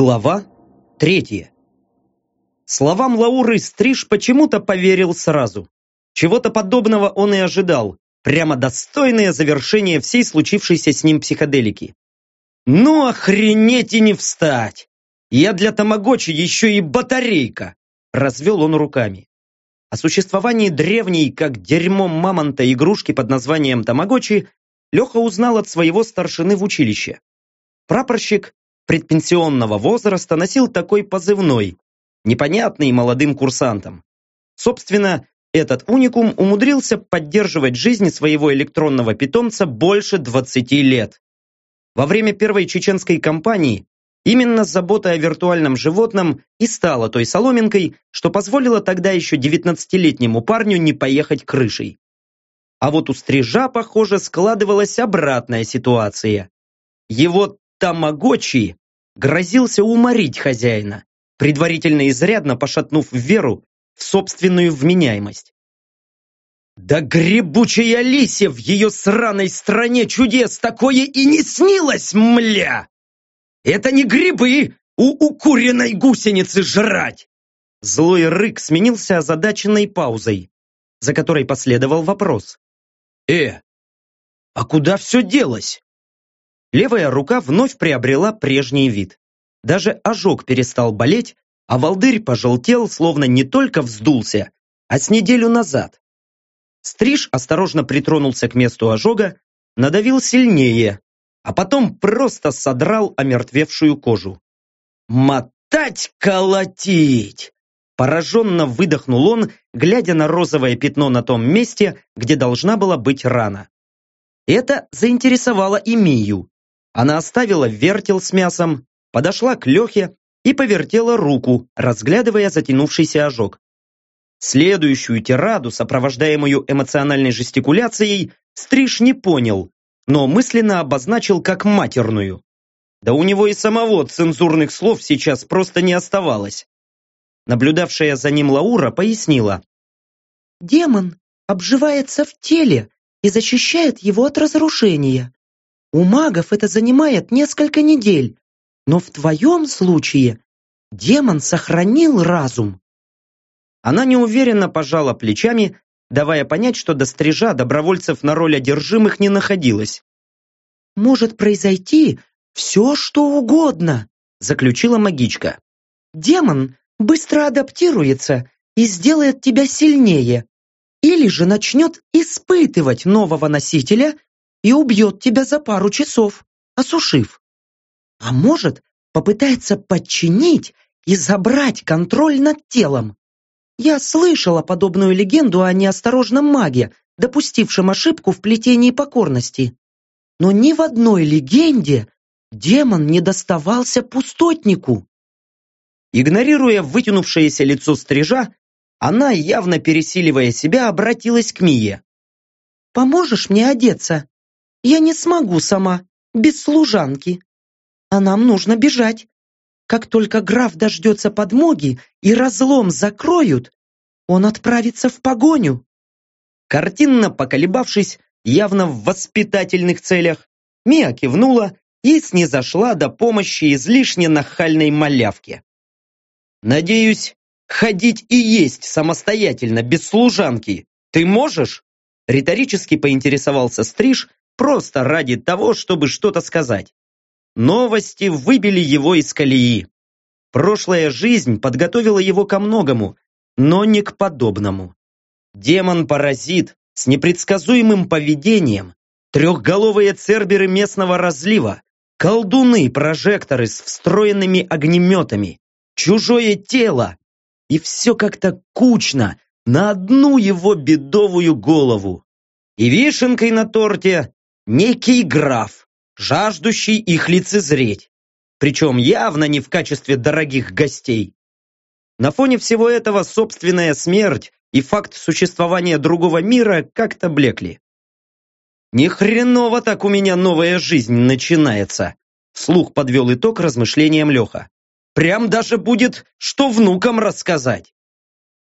Глава третья. Словам Лауры Стриж почему-то поверил сразу. Чего-то подобного он и ожидал. Прямо достойное завершение всей случившейся с ним психоделики. Ну охренеть и не встать! Я для Тамагочи еще и батарейка! Развел он руками. О существовании древней, как дерьмом мамонта, игрушки под названием Тамагочи Леха узнал от своего старшины в училище. Прапорщик предпенсионного возраста носил такой позывной, непонятный молодым курсантам. Собственно, этот уникум умудрился поддерживать жизнь своего электронного питомца больше 20 лет. Во время первой чеченской кампании именно забота о виртуальном животном и стала той соломинкой, что позволило тогда еще 19-летнему парню не поехать крышей. А вот у стрижа, похоже, складывалась обратная ситуация. Его тамагочи грозился уморить хозяина, предварительно изрядно пошатнув веру в собственную вменяемость. Да гребучая лися в ее сраной стране чудес такое и не снилось, мля! Это не грибы у укуренной гусеницы жрать! Злой рык сменился озадаченной паузой, за которой последовал вопрос. «Э, а куда все делось?» Левая рука вновь приобрела прежний вид. Даже ожог перестал болеть, а волдырь пожелтел, словно не только вздулся, а с неделю назад. Стриж осторожно притронулся к месту ожога, надавил сильнее, а потом просто содрал омертвевшую кожу. «Мотать, колотить!» Пораженно выдохнул он, глядя на розовое пятно на том месте, где должна была быть рана. Это заинтересовало и Мию. Она оставила вертел с мясом, подошла к Лехе и повертела руку, разглядывая затянувшийся ожог. Следующую тираду, сопровождаемую эмоциональной жестикуляцией, Стриж не понял, но мысленно обозначил как матерную. Да у него и самого цензурных слов сейчас просто не оставалось. Наблюдавшая за ним Лаура пояснила. «Демон обживается в теле и защищает его от разрушения. У магов это занимает несколько недель, но в твоем случае демон сохранил разум. Она неуверенно пожала плечами, давая понять, что до стрижа добровольцев на роль одержимых не находилось. «Может произойти все, что угодно», заключила магичка. «Демон быстро адаптируется и сделает тебя сильнее, или же начнет испытывать нового носителя и убьет тебя за пару часов, осушив. А может, попытается подчинить и забрать контроль над телом. Я слышала подобную легенду о неосторожном маге, допустившем ошибку в плетении покорности. Но ни в одной легенде демон не доставался пустотнику. Игнорируя вытянувшееся лицо стрижа, она, явно пересиливая себя, обратилась к Мие. «Поможешь мне одеться? Я не смогу сама, без служанки» а нам нужно бежать. Как только граф дождется подмоги и разлом закроют, он отправится в погоню. Картинно поколебавшись, явно в воспитательных целях, Мия кивнула и снизошла до помощи излишне нахальной малявки. «Надеюсь, ходить и есть самостоятельно, без служанки. Ты можешь?» Риторически поинтересовался Стриж, просто ради того, чтобы что-то сказать. Новости выбили его из колеи. Прошлая жизнь подготовила его ко многому, но не к подобному. Демон-паразит с непредсказуемым поведением, трехголовые церберы местного разлива, колдуны-прожекторы с встроенными огнеметами, чужое тело. И все как-то кучно, на одну его бедовую голову. И вишенкой на торте некий граф, жаждущий их лицезреть, причем явно не в качестве дорогих гостей. На фоне всего этого собственная смерть и факт существования другого мира как-то блекли. «Ни хреново так у меня новая жизнь начинается», вслух подвел итог размышлениям Леха. «Прям даже будет, что внукам рассказать».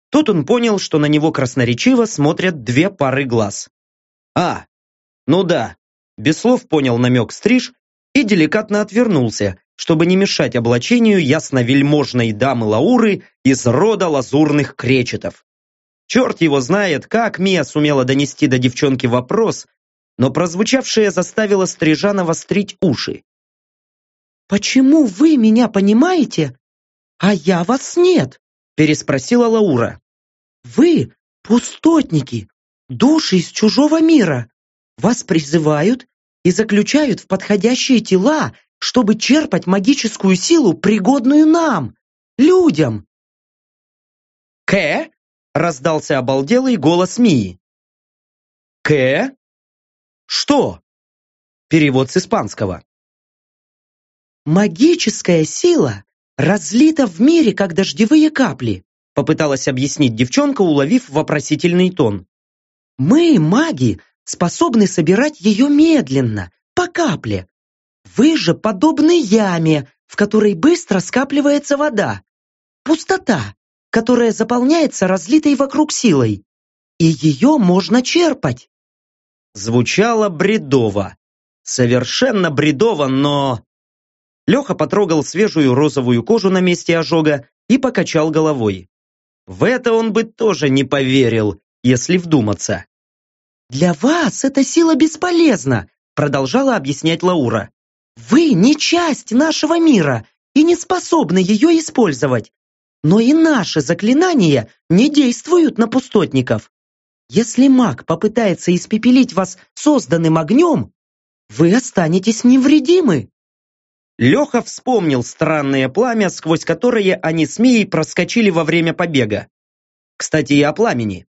Тут он понял, что на него красноречиво смотрят две пары глаз. «А, ну да, без слов понял намек Стриж и деликатно отвернулся, чтобы не мешать облачению ясновельможной дамы Лауры из рода лазурных кречетов. Черт его знает, как Мия сумела донести до девчонки вопрос, но прозвучавшее заставило Стрижа вострить уши. «Почему вы меня понимаете, а я вас нет?» переспросила Лаура. «Вы пустотники, души из чужого мира. Вас призывают и заключают в подходящие тела, чтобы черпать магическую силу, пригодную нам, людям». «Кэ?» — раздался обалделый голос Мии. «Кэ? Что?» Перевод с испанского. «Магическая сила разлита в мире, как дождевые капли», попыталась объяснить девчонка, уловив вопросительный тон. «Мы, маги, способны собирать ее медленно, по капле. Вы же подобны яме, в которой быстро скапливается вода. Пустота, которая заполняется разлитой вокруг силой. И ее можно черпать. Звучало бредово. Совершенно бредово, но... Леха потрогал свежую розовую кожу на месте ожога и покачал головой. В это он бы тоже не поверил, если вдуматься. «Для вас эта сила бесполезна», продолжала объяснять Лаура. «Вы не часть нашего мира и не способны ее использовать. Но и наши заклинания не действуют на пустотников. Если маг попытается испепелить вас созданным огнем, вы останетесь невредимы». Леха вспомнил странное пламя, сквозь которое они с Мией проскочили во время побега. Кстати, и о пламени.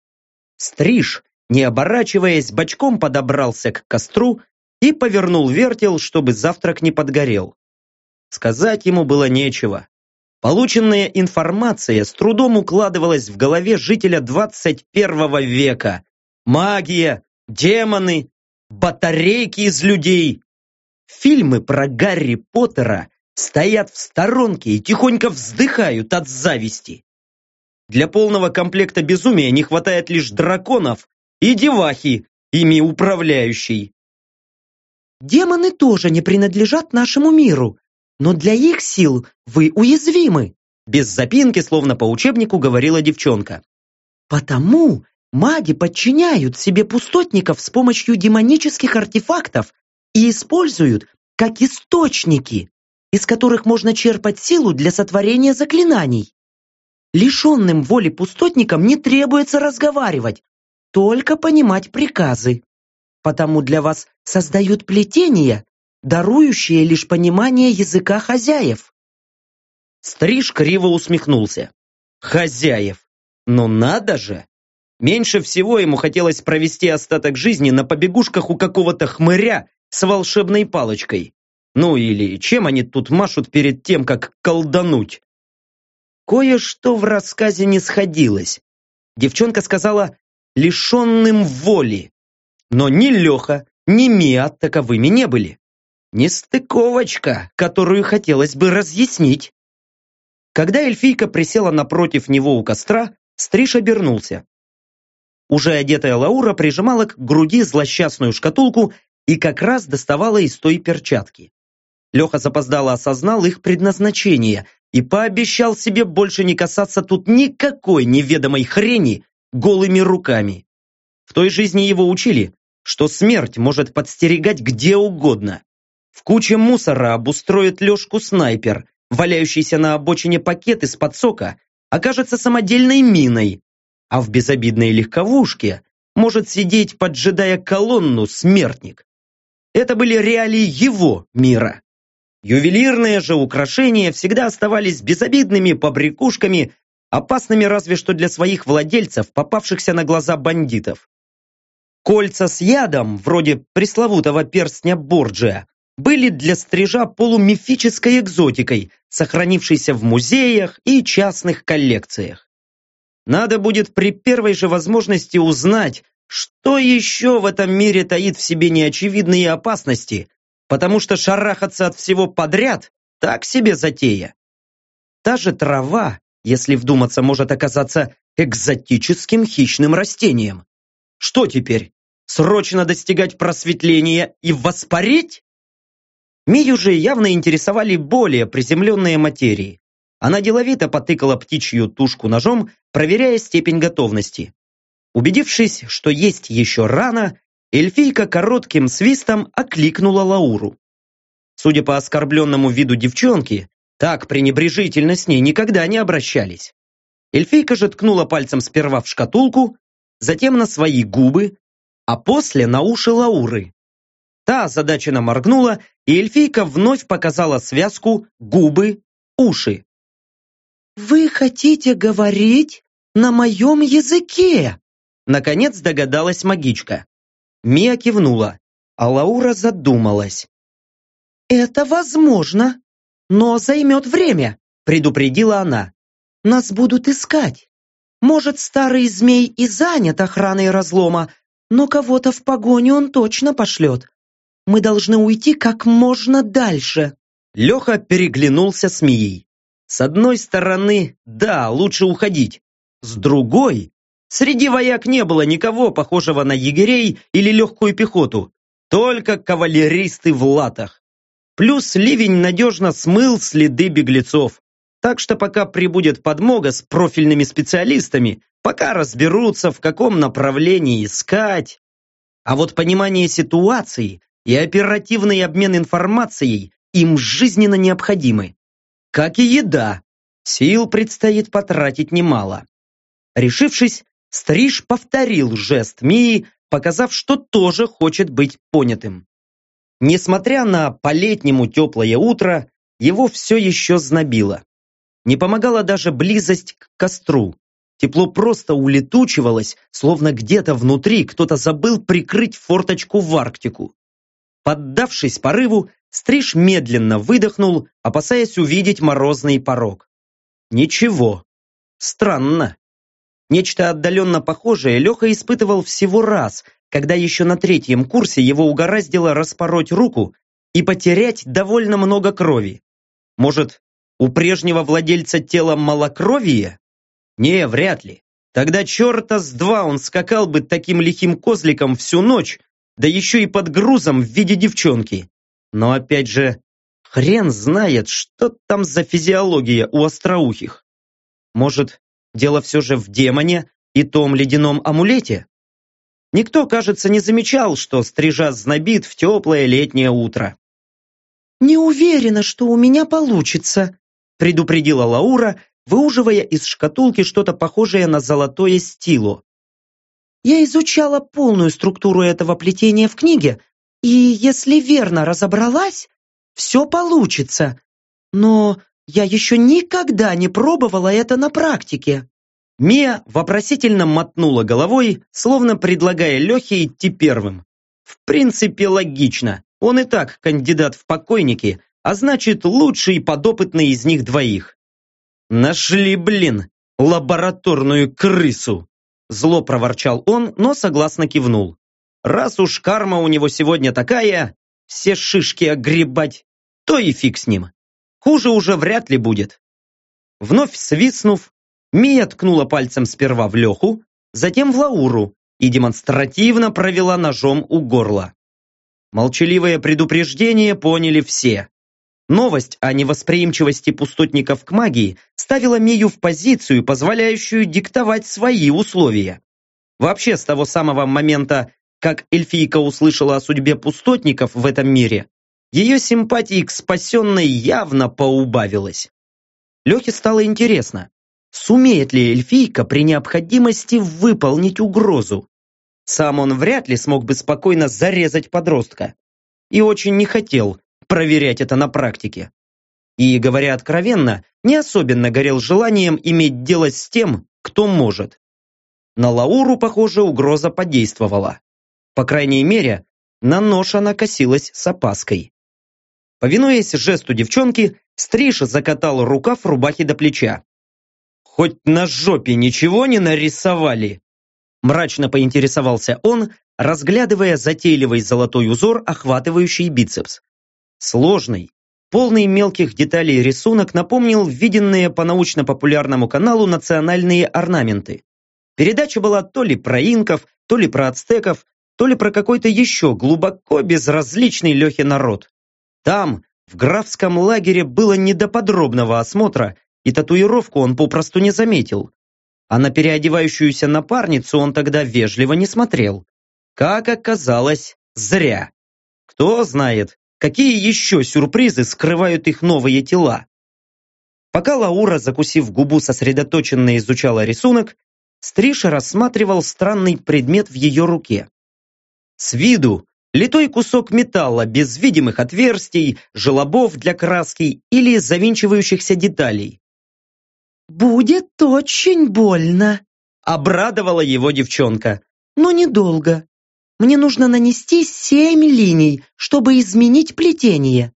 Стриж, не оборачиваясь, бочком подобрался к костру и повернул вертел, чтобы завтрак не подгорел. Сказать ему было нечего. Полученная информация с трудом укладывалась в голове жителя 21 века. Магия, демоны, батарейки из людей. Фильмы про Гарри Поттера стоят в сторонке и тихонько вздыхают от зависти. Для полного комплекта безумия не хватает лишь драконов и девахи, ими управляющей. Демоны тоже не принадлежат нашему миру, но для их сил вы уязвимы. Без запинки, словно по учебнику, говорила девчонка. Потому маги подчиняют себе пустотников с помощью демонических артефактов и используют как источники, из которых можно черпать силу для сотворения заклинаний. Лишенным воли пустотникам не требуется разговаривать, только понимать приказы потому для вас создают плетения, дарующие лишь понимание языка хозяев. Стриж криво усмехнулся. Хозяев. Но надо же! Меньше всего ему хотелось провести остаток жизни на побегушках у какого-то хмыря с волшебной палочкой. Ну или чем они тут машут перед тем, как колдануть? Кое-что в рассказе не сходилось. Девчонка сказала «лишенным воли». Но ни Леха, ни Мия таковыми не были. Нестыковочка, которую хотелось бы разъяснить. Когда эльфийка присела напротив него у костра, Стриж обернулся. Уже одетая Лаура прижимала к груди злосчастную шкатулку и как раз доставала из той перчатки. Леха запоздало осознал их предназначение и пообещал себе больше не касаться тут никакой неведомой хрени голыми руками. В той жизни его учили, что смерть может подстерегать где угодно. В куче мусора обустроит лёжку снайпер, валяющийся на обочине пакет из-под сока окажется самодельной миной, а в безобидной легковушке может сидеть, поджидая колонну, смертник. Это были реалии его мира. Ювелирные же украшения всегда оставались безобидными побрякушками, опасными разве что для своих владельцев, попавшихся на глаза бандитов. Кольца с ядом, вроде пресловутого перстня Борджия, были для стрижа полумифической экзотикой, сохранившейся в музеях и частных коллекциях. Надо будет при первой же возможности узнать, что еще в этом мире таит в себе неочевидные опасности, потому что шарахаться от всего подряд – так себе затея. Та же трава, если вдуматься, может оказаться экзотическим хищным растением. Что теперь? Срочно достигать просветления и воспарить? Мию же явно интересовали более приземленные материи. Она деловито потыкала птичью тушку ножом, проверяя степень готовности. Убедившись, что есть еще рано, эльфийка коротким свистом окликнула Лауру. Судя по оскорбленному виду девчонки, так пренебрежительно с ней никогда не обращались. Эльфийка же ткнула пальцем сперва в шкатулку, затем на свои губы, а после на уши Лауры. Та озадаченно моргнула, и эльфийка вновь показала связку губы, уши. «Вы хотите говорить на моем языке?» Наконец догадалась магичка. Мия кивнула, а Лаура задумалась. «Это возможно, но займет время», предупредила она. «Нас будут искать. Может, старый змей и занят охраной разлома, но кого-то в погоню он точно пошлет. Мы должны уйти как можно дальше». Леха переглянулся с Мией. С одной стороны, да, лучше уходить. С другой, Среди вояк не было никого похожего на егерей или легкую пехоту, только кавалеристы в латах. Плюс ливень надежно смыл следы беглецов. Так что пока прибудет подмога с профильными специалистами, пока разберутся, в каком направлении искать. А вот понимание ситуации и оперативный обмен информацией им жизненно необходимы. Как и еда. Сил предстоит потратить немало. Решившись, Стриж повторил жест Мии, показав, что тоже хочет быть понятым. Несмотря на по-летнему теплое утро, его все еще знобило. Не помогала даже близость к костру. Тепло просто улетучивалось, словно где-то внутри кто-то забыл прикрыть форточку в Арктику. Поддавшись порыву, Стриж медленно выдохнул, опасаясь увидеть морозный порог. Ничего. Странно. Нечто отдаленно похожее Леха испытывал всего раз, когда еще на третьем курсе его угораздило распороть руку и потерять довольно много крови. Может, у прежнего владельца тела малокровие? Не, вряд ли. Тогда черта с два он скакал бы таким лихим козликом всю ночь, да еще и под грузом в виде девчонки. Но опять же, хрен знает, что там за физиология у остроухих. Может, Дело все же в демоне и том ледяном амулете. Никто, кажется, не замечал, что стрижа знобит в теплое летнее утро. «Не уверена, что у меня получится», предупредила Лаура, выуживая из шкатулки что-то похожее на золотое стило. «Я изучала полную структуру этого плетения в книге, и если верно разобралась, все получится. Но я еще никогда не пробовала это на практике. Мия вопросительно мотнула головой, словно предлагая Лехе идти первым. В принципе, логично. Он и так кандидат в покойники, а значит, лучший подопытный из них двоих. Нашли, блин, лабораторную крысу. Зло проворчал он, но согласно кивнул. Раз уж карма у него сегодня такая, все шишки огребать, то и фиг с ним. Хуже уже вряд ли будет. Вновь свистнув, Мия ткнула пальцем сперва в Леху, затем в Лауру и демонстративно провела ножом у горла. Молчаливое предупреждение поняли все. Новость о невосприимчивости пустотников к магии ставила Мию в позицию, позволяющую диктовать свои условия. Вообще, с того самого момента, как эльфийка услышала о судьбе пустотников в этом мире, ее симпатии к спасенной явно поубавилось. Лехе стало интересно, сумеет ли эльфийка при необходимости выполнить угрозу. Сам он вряд ли смог бы спокойно зарезать подростка. И очень не хотел проверять это на практике. И, говоря откровенно, не особенно горел желанием иметь дело с тем, кто может. На Лауру, похоже, угроза подействовала. По крайней мере, на нож она косилась с опаской. Повинуясь жесту девчонки, Стриж закатал рукав рубахи до плеча. «Хоть на жопе ничего не нарисовали?» Мрачно поинтересовался он, разглядывая затейливый золотой узор, охватывающий бицепс. Сложный, полный мелких деталей рисунок напомнил виденные по научно-популярному каналу национальные орнаменты. Передача была то ли про инков, то ли про ацтеков, то ли про какой-то еще глубоко безразличный Лехе народ. Там, в графском лагере, было не до подробного осмотра, и татуировку он попросту не заметил. А на переодевающуюся напарницу он тогда вежливо не смотрел. Как оказалось, зря. Кто знает, какие еще сюрпризы скрывают их новые тела. Пока Лаура, закусив губу, сосредоточенно изучала рисунок, Стриж рассматривал странный предмет в ее руке. С виду литой кусок металла без видимых отверстий, желобов для краски или завинчивающихся деталей. «Будет очень больно», — обрадовала его девчонка. «Но недолго. Мне нужно нанести семь линий, чтобы изменить плетение».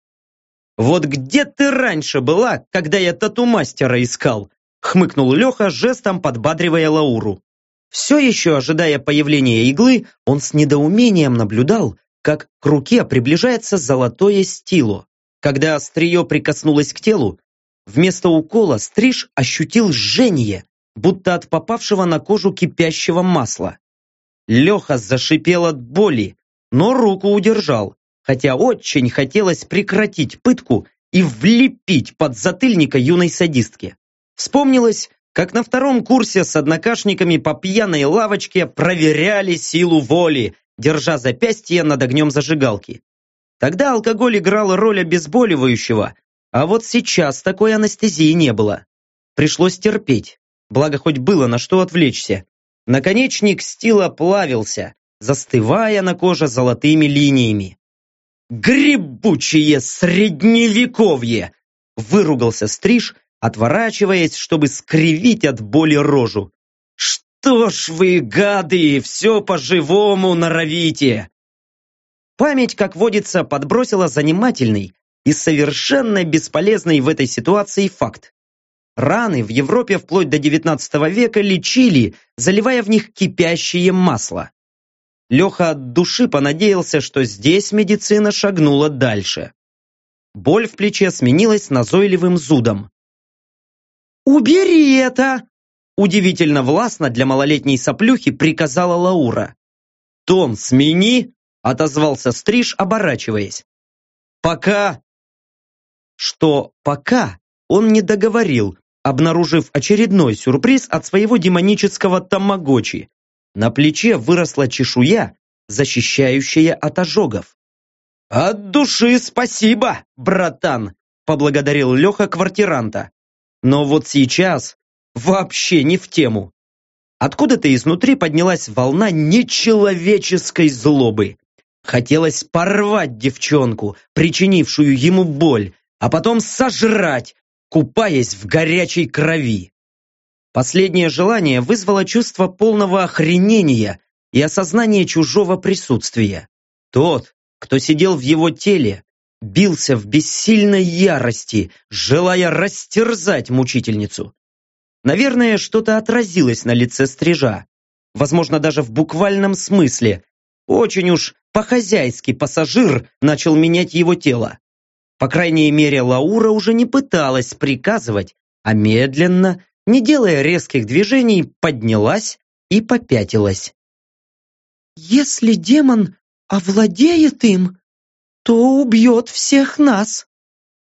«Вот где ты раньше была, когда я тату-мастера искал?» хмыкнул Леха, жестом подбадривая Лауру. Все еще ожидая появления иглы, он с недоумением наблюдал, как к руке приближается золотое стило. Когда острие прикоснулось к телу, вместо укола стриж ощутил жжение, будто от попавшего на кожу кипящего масла. Леха зашипел от боли, но руку удержал, хотя очень хотелось прекратить пытку и влепить под затыльника юной садистки. Вспомнилось, как на втором курсе с однокашниками по пьяной лавочке проверяли силу воли, держа запястье над огнем зажигалки. Тогда алкоголь играл роль обезболивающего, а вот сейчас такой анестезии не было. Пришлось терпеть, благо хоть было на что отвлечься. Наконечник стила плавился, застывая на коже золотыми линиями. «Гребучее средневековье!» выругался Стриж, отворачиваясь, чтобы скривить от боли рожу. «Что ж вы, гады, все по-живому норовите!» Память, как водится, подбросила занимательный и совершенно бесполезный в этой ситуации факт. Раны в Европе вплоть до XIX века лечили, заливая в них кипящее масло. Леха от души понадеялся, что здесь медицина шагнула дальше. Боль в плече сменилась назойливым зудом. «Убери это!» Удивительно властно для малолетней соплюхи приказала Лаура. «Тон смени!» отозвался Стриж, оборачиваясь. «Пока!» Что «пока» он не договорил, обнаружив очередной сюрприз от своего демонического тамагочи. На плече выросла чешуя, защищающая от ожогов. «От души спасибо, братан!» поблагодарил Леха квартиранта. Но вот сейчас вообще не в тему. Откуда-то изнутри поднялась волна нечеловеческой злобы. Хотелось порвать девчонку, причинившую ему боль, а потом сожрать, купаясь в горячей крови. Последнее желание вызвало чувство полного охренения и осознание чужого присутствия. Тот, кто сидел в его теле, бился в бессильной ярости, желая растерзать мучительницу. Наверное, что-то отразилось на лице стрижа. Возможно, даже в буквальном смысле. Очень уж по-хозяйски пассажир начал менять его тело. По крайней мере, Лаура уже не пыталась приказывать, а медленно, не делая резких движений, поднялась и попятилась. «Если демон овладеет им, то убьет всех нас!»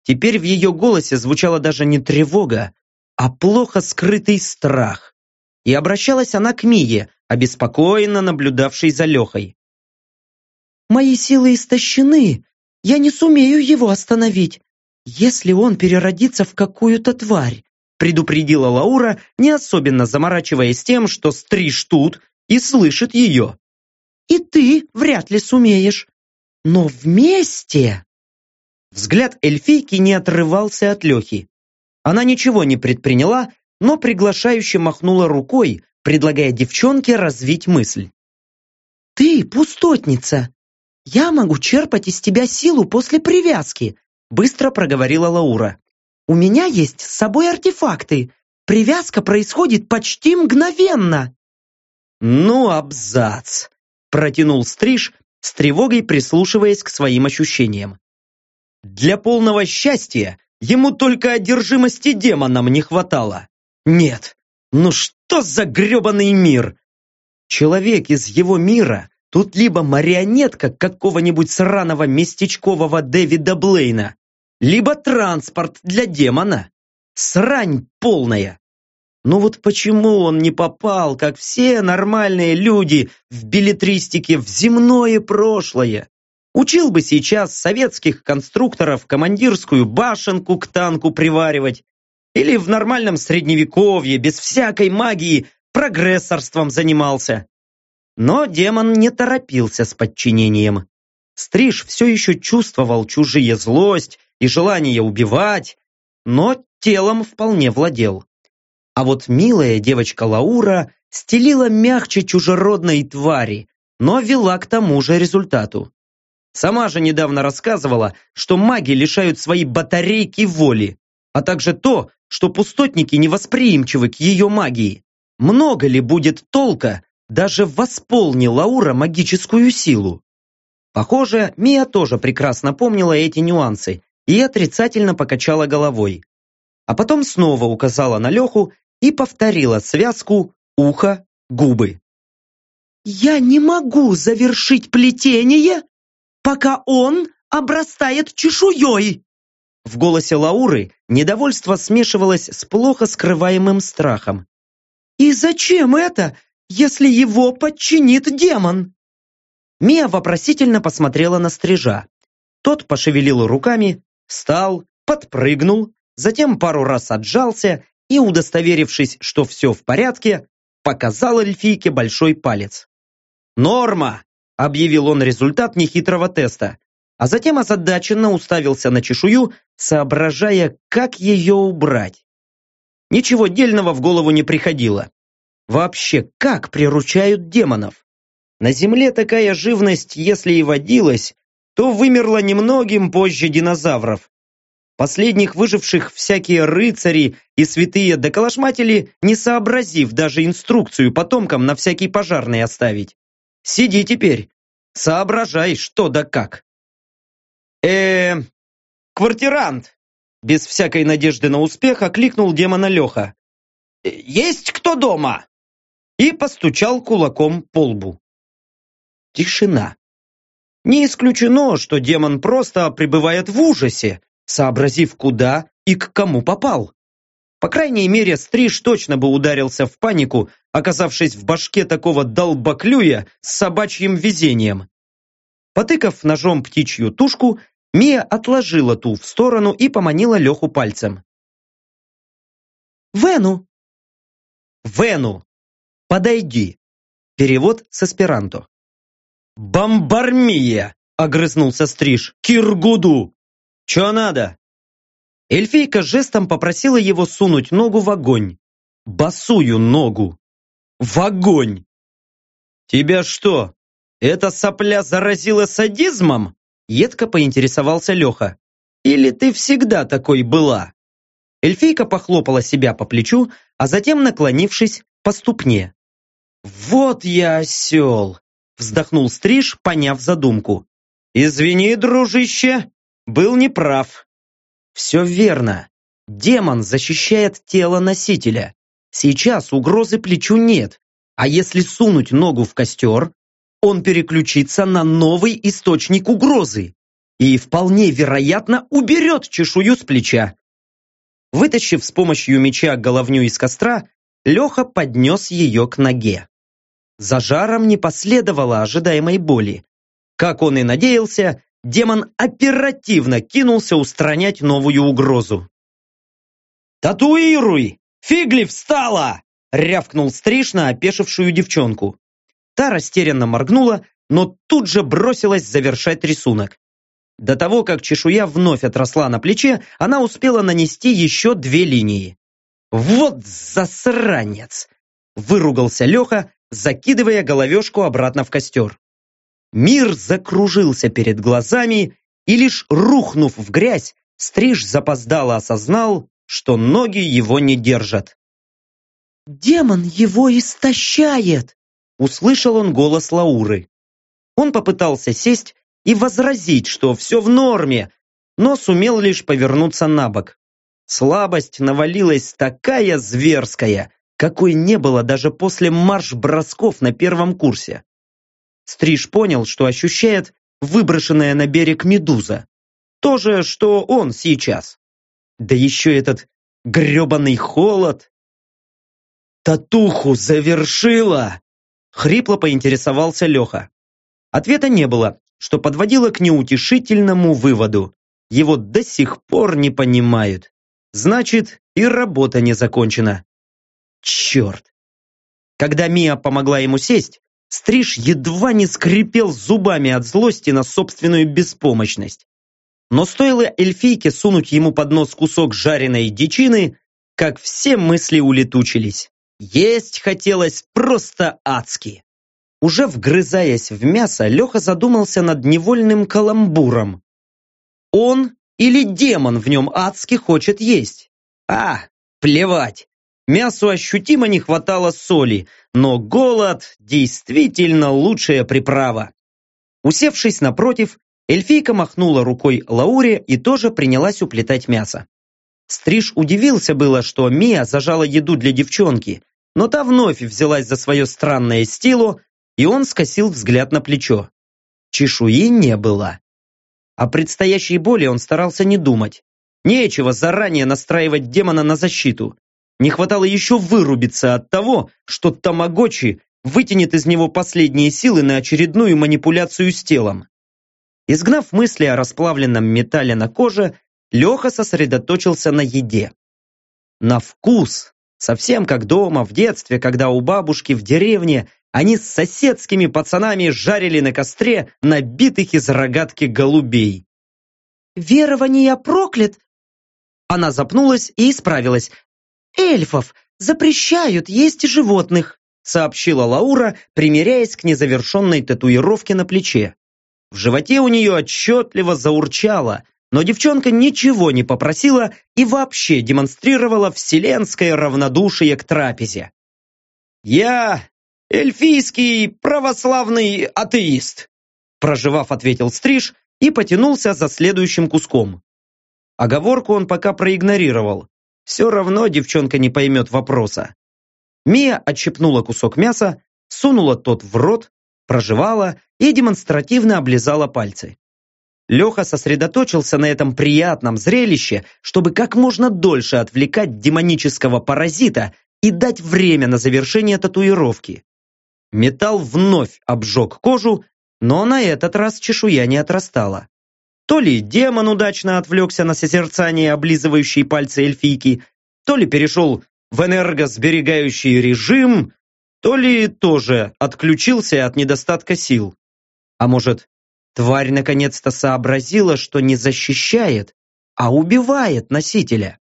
Теперь в ее голосе звучала даже не тревога, а плохо скрытый страх. И обращалась она к Мие, обеспокоенно наблюдавшей за Лехой. «Мои силы истощены, я не сумею его остановить, если он переродится в какую-то тварь», предупредила Лаура, не особенно заморачиваясь тем, что Стриж тут и слышит ее. «И ты вряд ли сумеешь, но вместе...» Взгляд эльфийки не отрывался от Лехи. Она ничего не предприняла, но приглашающе махнула рукой, предлагая девчонке развить мысль. «Ты пустотница! Я могу черпать из тебя силу после привязки!» быстро проговорила Лаура. «У меня есть с собой артефакты. Привязка происходит почти мгновенно!» «Ну, абзац!» протянул Стриж, с тревогой прислушиваясь к своим ощущениям. Для полного счастья Ему только одержимости демоном не хватало. Нет, ну что за гребаный мир? Человек из его мира Тут либо марионетка какого-нибудь сраного местечкового Дэвида Блейна, либо транспорт для демона. Срань полная. Но вот почему он не попал, как все нормальные люди в билетристике, в земное прошлое? Учил бы сейчас советских конструкторов командирскую башенку к танку приваривать. Или в нормальном средневековье, без всякой магии, прогрессорством занимался. Но демон не торопился с подчинением. Стриж все еще чувствовал чужие злость и желание убивать, но телом вполне владел. А вот милая девочка Лаура стелила мягче чужеродной твари, но вела к тому же результату. Сама же недавно рассказывала, что маги лишают свои батарейки воли, а также то, что пустотники невосприимчивы к ее магии. Много ли будет толка, даже восполни Лаура магическую силу? Похоже, Мия тоже прекрасно помнила эти нюансы и отрицательно покачала головой. А потом снова указала на Леху и повторила связку ухо, губы. «Я не могу завершить плетение, пока он обрастает чешуей!» В голосе Лауры недовольство смешивалось с плохо скрываемым страхом. «И зачем это, если его подчинит демон?» Мия вопросительно посмотрела на стрижа. Тот пошевелил руками, встал, подпрыгнул, затем пару раз отжался и, удостоверившись, что все в порядке, показал эльфийке большой палец. «Норма!» – объявил он результат нехитрого теста, а затем озадаченно уставился на чешую, соображая, как ее убрать. Ничего дельного в голову не приходило. Вообще, как приручают демонов? На Земле такая живность, если и водилась, то вымерла немногим позже динозавров, Последних выживших всякие рыцари и святые доколошматели, не сообразив даже инструкцию потомкам на всякий пожарный оставить. Сиди теперь, соображай, что да как. э квартирант, без всякой надежды на успех окликнул демона Леха. «Есть кто дома?» И постучал кулаком по лбу. Тишина. Не исключено, что демон просто пребывает в ужасе, сообразив, куда и к кому попал. По крайней мере, Стриж точно бы ударился в панику, оказавшись в башке такого долбоклюя с собачьим везением. Потыкав ножом птичью тушку, Мия отложила ту в сторону и поманила Леху пальцем. «Вену!» «Вену! Подойди!» Перевод с аспиранто. «Бомбармия!» — огрызнулся Стриж. «Киргуду! «Че надо?» Эльфийка жестом попросила его сунуть ногу в огонь. Босую ногу. В огонь! «Тебя что, эта сопля заразила садизмом?» Едко поинтересовался Леха. «Или ты всегда такой была?» Эльфийка похлопала себя по плечу, а затем, наклонившись, по ступне. «Вот я осел!» Вздохнул Стриж, поняв задумку. «Извини, дружище, был неправ. Все верно. Демон защищает тело носителя. Сейчас угрозы плечу нет. А если сунуть ногу в костер, он переключится на новый источник угрозы и вполне вероятно уберет чешую с плеча. Вытащив с помощью меча головню из костра, Леха поднес ее к ноге. За жаром не последовало ожидаемой боли. Как он и надеялся, демон оперативно кинулся устранять новую угрозу. «Татуируй! Фигли встала!» рявкнул стриж на опешившую девчонку. Та растерянно моргнула, но тут же бросилась завершать рисунок. До того, как чешуя вновь отросла на плече, она успела нанести еще две линии. «Вот засранец!» – выругался Леха, закидывая головешку обратно в костер. Мир закружился перед глазами, и лишь рухнув в грязь, Стриж запоздало осознал, что ноги его не держат. «Демон его истощает!» Услышал он голос Лауры. Он попытался сесть и возразить, что все в норме, но сумел лишь повернуться на бок. Слабость навалилась такая зверская, какой не было даже после марш-бросков на первом курсе. Стриж понял, что ощущает выброшенная на берег медуза. То же, что он сейчас. Да еще этот гребаный холод. «Татуху завершила!» Хрипло поинтересовался Леха. Ответа не было, что подводило к неутешительному выводу. Его до сих пор не понимают. Значит, и работа не закончена. Черт! Когда Мия помогла ему сесть, Стриж едва не скрипел зубами от злости на собственную беспомощность. Но стоило эльфийке сунуть ему под нос кусок жареной дичины, как все мысли улетучились. Есть хотелось просто адски. Уже вгрызаясь в мясо, Леха задумался над невольным каламбуром. Он или демон в нем адски хочет есть? А, плевать. Мясу ощутимо не хватало соли, но голод действительно лучшая приправа. Усевшись напротив, эльфийка махнула рукой Лауре и тоже принялась уплетать мясо. Стриж удивился было, что Мия зажала еду для девчонки, но та вновь взялась за свое странное стило, и он скосил взгляд на плечо. Чешуи не было. О предстоящей боли он старался не думать. Нечего заранее настраивать демона на защиту. Не хватало еще вырубиться от того, что Тамагочи вытянет из него последние силы на очередную манипуляцию с телом. Изгнав мысли о расплавленном металле на коже, Леха сосредоточился на еде. На вкус, совсем как дома, в детстве, когда у бабушки в деревне они с соседскими пацанами жарили на костре набитых из рогатки голубей. «Верование проклят!» Она запнулась и исправилась. «Эльфов запрещают есть животных», сообщила Лаура, примиряясь к незавершенной татуировке на плече. В животе у нее отчетливо заурчало, но девчонка ничего не попросила и вообще демонстрировала вселенское равнодушие к трапезе. «Я эльфийский православный атеист», проживав, ответил Стриж и потянулся за следующим куском. Оговорку он пока проигнорировал. Все равно девчонка не поймет вопроса. Мия отщипнула кусок мяса, сунула тот в рот, прожевала и демонстративно облизала пальцы. Леха сосредоточился на этом приятном зрелище, чтобы как можно дольше отвлекать демонического паразита и дать время на завершение татуировки. Металл вновь обжег кожу, но на этот раз чешуя не отрастала. То ли демон удачно отвлекся на созерцание облизывающей пальцы эльфийки, то ли перешел в энергосберегающий режим, то ли тоже отключился от недостатка сил. А может, тварь наконец-то сообразила, что не защищает, а убивает носителя?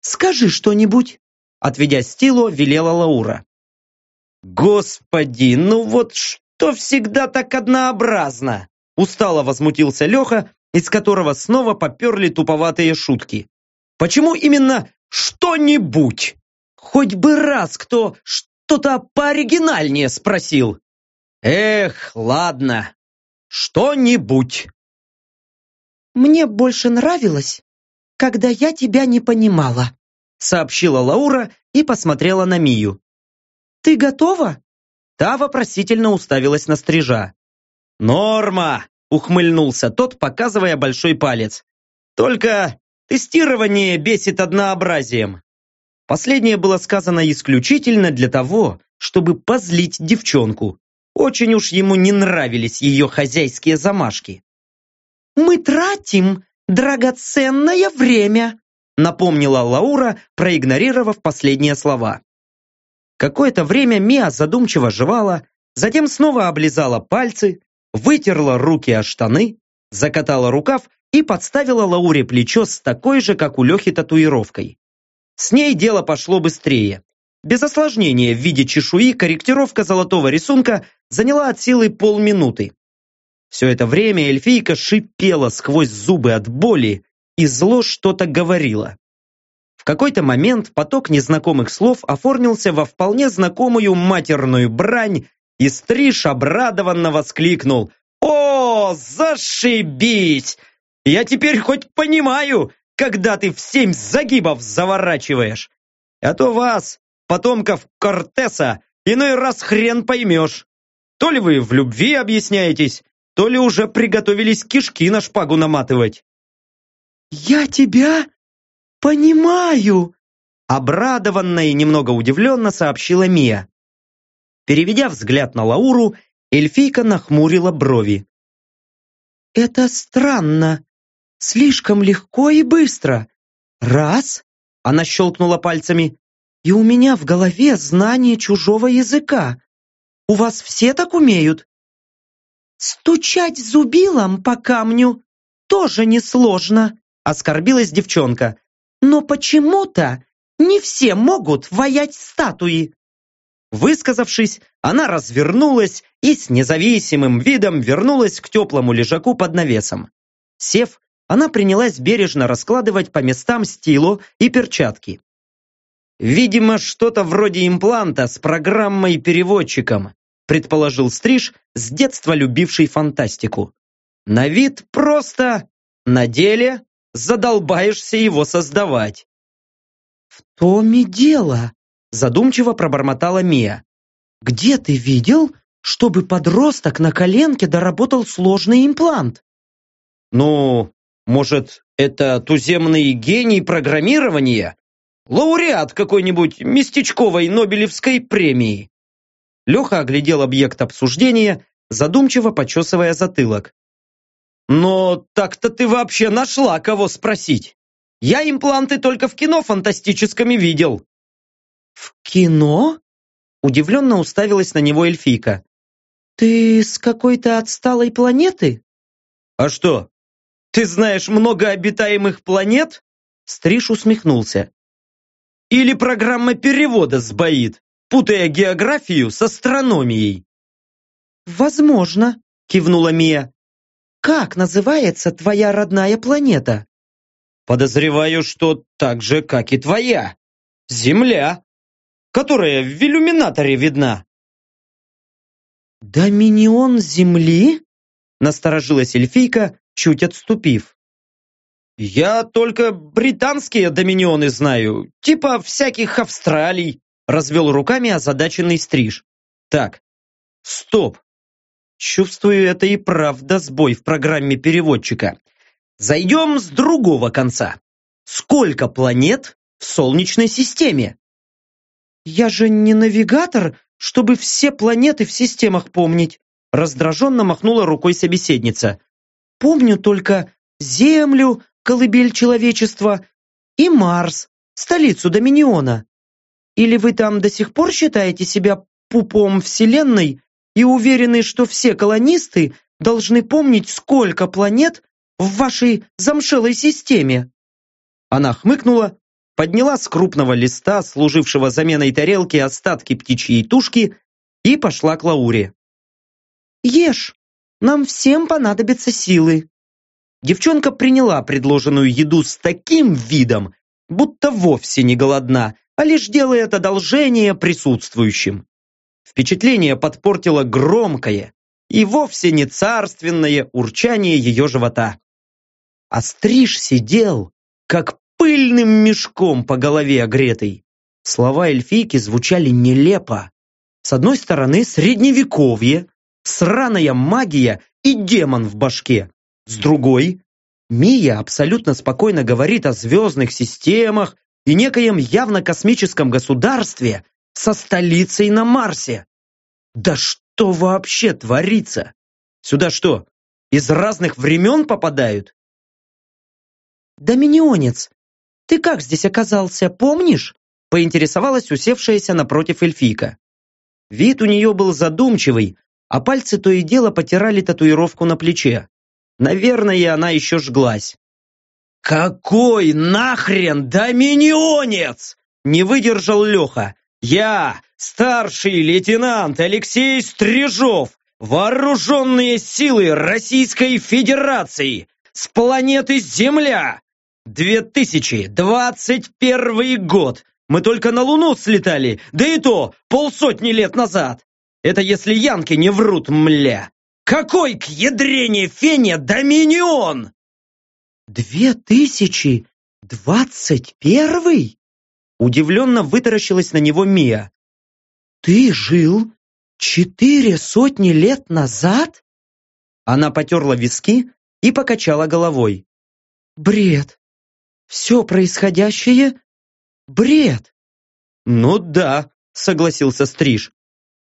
«Скажи что-нибудь», — отведя стилу, велела Лаура. «Господи, ну вот что всегда так однообразно!» Устало возмутился Леха, из которого снова поперли туповатые шутки. Почему именно что-нибудь? Хоть бы раз кто что-то пооригинальнее спросил. Эх, ладно, что-нибудь. Мне больше нравилось, когда я тебя не понимала, сообщила Лаура и посмотрела на Мию. Ты готова? Та вопросительно уставилась на стрижа. «Норма!» – ухмыльнулся тот, показывая большой палец. «Только тестирование бесит однообразием». Последнее было сказано исключительно для того, чтобы позлить девчонку. Очень уж ему не нравились ее хозяйские замашки. «Мы тратим драгоценное время», напомнила Лаура, проигнорировав последние слова. Какое-то время Мия задумчиво жевала, затем снова облизала пальцы, вытерла руки о штаны, закатала рукав и подставила Лауре плечо с такой же, как у Лехи, татуировкой. С ней дело пошло быстрее. Без осложнения в виде чешуи корректировка золотого рисунка заняла от силы полминуты. Все это время эльфийка шипела сквозь зубы от боли и зло что-то говорила. В какой-то момент поток незнакомых слов оформился во вполне знакомую матерную брань и Стриж обрадованно воскликнул. «О, зашибись! Я теперь хоть понимаю, когда ты в семь загибов заворачиваешь. А то вас, потомков Кортеса, иной раз хрен поймешь. То ли вы в любви объясняетесь, то ли уже приготовились кишки на шпагу наматывать. «Я тебя понимаю!» Обрадованно и немного удивленно сообщила Мия. Переведя взгляд на Лауру, эльфийка нахмурила брови. «Это странно. Слишком легко и быстро. Раз, она щелкнула пальцами, и у меня в голове знание чужого языка. У вас все так умеют? Стучать зубилом по камню тоже несложно, оскорбилась девчонка. Но почему-то не все могут ваять статуи. Высказавшись, она развернулась и с независимым видом вернулась к теплому лежаку под навесом. Сев, она принялась бережно раскладывать по местам стило и перчатки. «Видимо, что-то вроде импланта с программой-переводчиком», предположил Стриж, с детства любивший фантастику. «На вид просто, на деле задолбаешься его создавать». «В том и дело», задумчиво пробормотала Мия. «Где ты видел, чтобы подросток на коленке доработал сложный имплант?» «Ну, может, это туземный гений программирования? Лауреат какой-нибудь местечковой Нобелевской премии?» Леха оглядел объект обсуждения, задумчиво почесывая затылок. «Но так-то ты вообще нашла, кого спросить. Я импланты только в кино фантастическом видел». «В кино?» Удивленно уставилась на него эльфийка. «Ты с какой-то отсталой планеты?» «А что, ты знаешь много обитаемых планет?» Стриж усмехнулся. «Или программа перевода сбоит, путая географию с астрономией?» «Возможно», кивнула Мия. «Как называется твоя родная планета?» «Подозреваю, что так же, как и твоя. Земля, которая в иллюминаторе видна». «Доминион Земли?» Насторожилась эльфийка, чуть отступив. «Я только британские доминионы знаю, типа всяких Австралий», развел руками озадаченный стриж. «Так, стоп. Чувствую, это и правда сбой в программе переводчика. Зайдем с другого конца. Сколько планет в Солнечной системе?» «Я же не навигатор, чтобы все планеты в системах помнить», раздраженно махнула рукой собеседница. «Помню только Землю, колыбель человечества, и Марс, столицу Доминиона. Или вы там до сих пор считаете себя пупом Вселенной и уверены, что все колонисты должны помнить, сколько планет в вашей замшелой системе?» Она хмыкнула, подняла с крупного листа, служившего заменой тарелки, остатки птичьей тушки и пошла к Лауре. «Ешь, нам всем понадобятся силы». Девчонка приняла предложенную еду с таким видом, будто вовсе не голодна, а лишь делает одолжение присутствующим. Впечатление подпортило громкое и вовсе не царственное урчание ее живота. А стриж сидел, как пыльным мешком по голове огретый. Слова эльфийки звучали нелепо. С одной стороны, средневековье, сраная магия и демон в башке. С другой, Мия абсолютно спокойно говорит о звездных системах и некоем явно космическом государстве со столицей на Марсе. Да что вообще творится? Сюда что, из разных времен попадают? Доминионец, ты как здесь оказался, помнишь? Поинтересовалась усевшаяся напротив эльфийка. Вид у нее был задумчивый, а пальцы то и дело потирали татуировку на плече. Наверное, она еще жглась. «Какой нахрен доминионец?» Не выдержал Леха. «Я, старший лейтенант Алексей Стрижов, вооруженные силы Российской Федерации, с планеты Земля. 2021 год. Мы только на Луну слетали, да и то полсотни лет назад. Это если янки не врут, мля. Какой к ядрене фене доминион? Две тысячи двадцать первый? Удивленно вытаращилась на него Мия. Ты жил Четыре сотни лет назад? Она потерла виски и покачала головой. Бред. Все происходящее — бред. Ну да, согласился Стриж.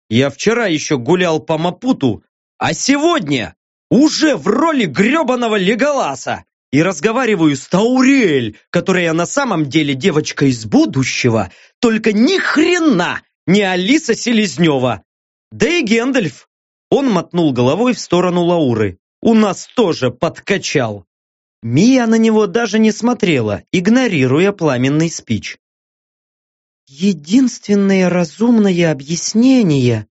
Я вчера еще гулял по Мапуту, а сегодня уже в роли гребаного Леголаса и разговариваю с Таурель, которая на самом деле девочка из будущего, только ни хрена не Алиса Селезнева. Да и Гендальф. Он мотнул головой в сторону Лауры. У нас тоже подкачал. Мия на него даже не смотрела, игнорируя пламенный спич. Единственное разумное объяснение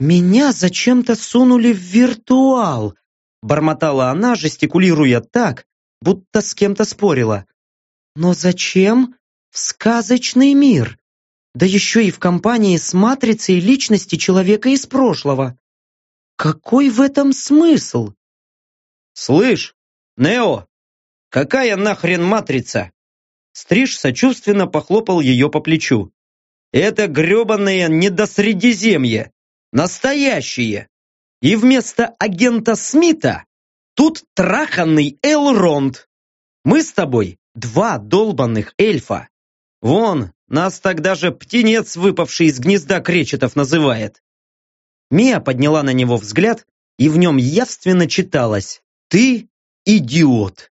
меня зачем-то сунули в виртуал, бормотала она, жестикулируя так, будто с кем-то спорила. Но зачем в сказочный мир? Да еще и в компании с матрицей личности человека из прошлого. Какой в этом смысл? Слышь, Нео, какая нахрен матрица? Стриж сочувственно похлопал ее по плечу. Это гребаное недосредиземье. Настоящее. И вместо агента Смита тут траханный Элронд. Мы с тобой два долбанных эльфа. Вон, нас так даже птенец, выпавший из гнезда кречетов, называет. Мия подняла на него взгляд, и в нем явственно читалось «Ты идиот».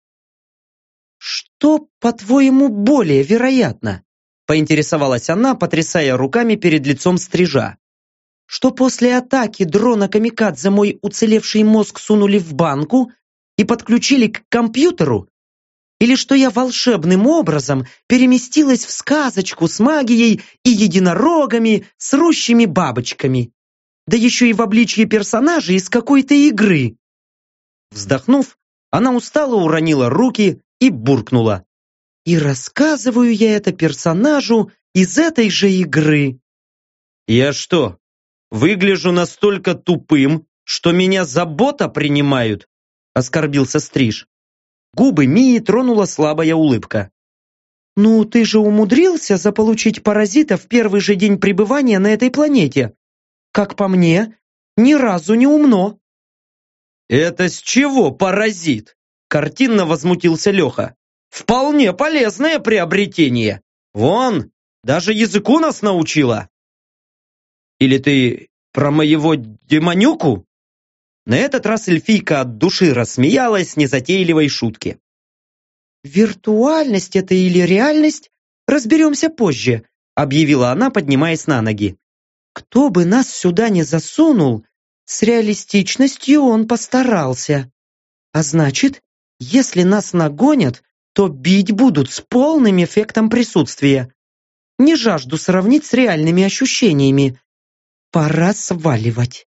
«Что, по-твоему, более вероятно?» поинтересовалась она, потрясая руками перед лицом стрижа. «Что после атаки дрона Камикадзе мой уцелевший мозг сунули в банку и подключили к компьютеру? Или что я волшебным образом переместилась в сказочку с магией и единорогами, с рущими бабочками? Да еще и в обличье персонажей из какой-то игры!» Вздохнув, она устало уронила руки и буркнула. И рассказываю я это персонажу из этой же игры. Я что, выгляжу настолько тупым, что меня за бота принимают? Оскорбился Стриж. Губы Мии тронула слабая улыбка. «Ну, ты же умудрился заполучить паразита в первый же день пребывания на этой планете. Как по мне, ни разу не умно». «Это с чего паразит?» Картинно возмутился Леха. «Вполне полезное приобретение. Вон, даже языку нас научила». «Или ты про моего демонюку?» На этот раз эльфийка от души рассмеялась незатейливой шутке. «Виртуальность это или реальность, разберемся позже», объявила она, поднимаясь на ноги. «Кто бы нас сюда не засунул, с реалистичностью он постарался. А значит, если нас нагонят, то бить будут с полным эффектом присутствия. Не жажду сравнить с реальными ощущениями. Пора сваливать.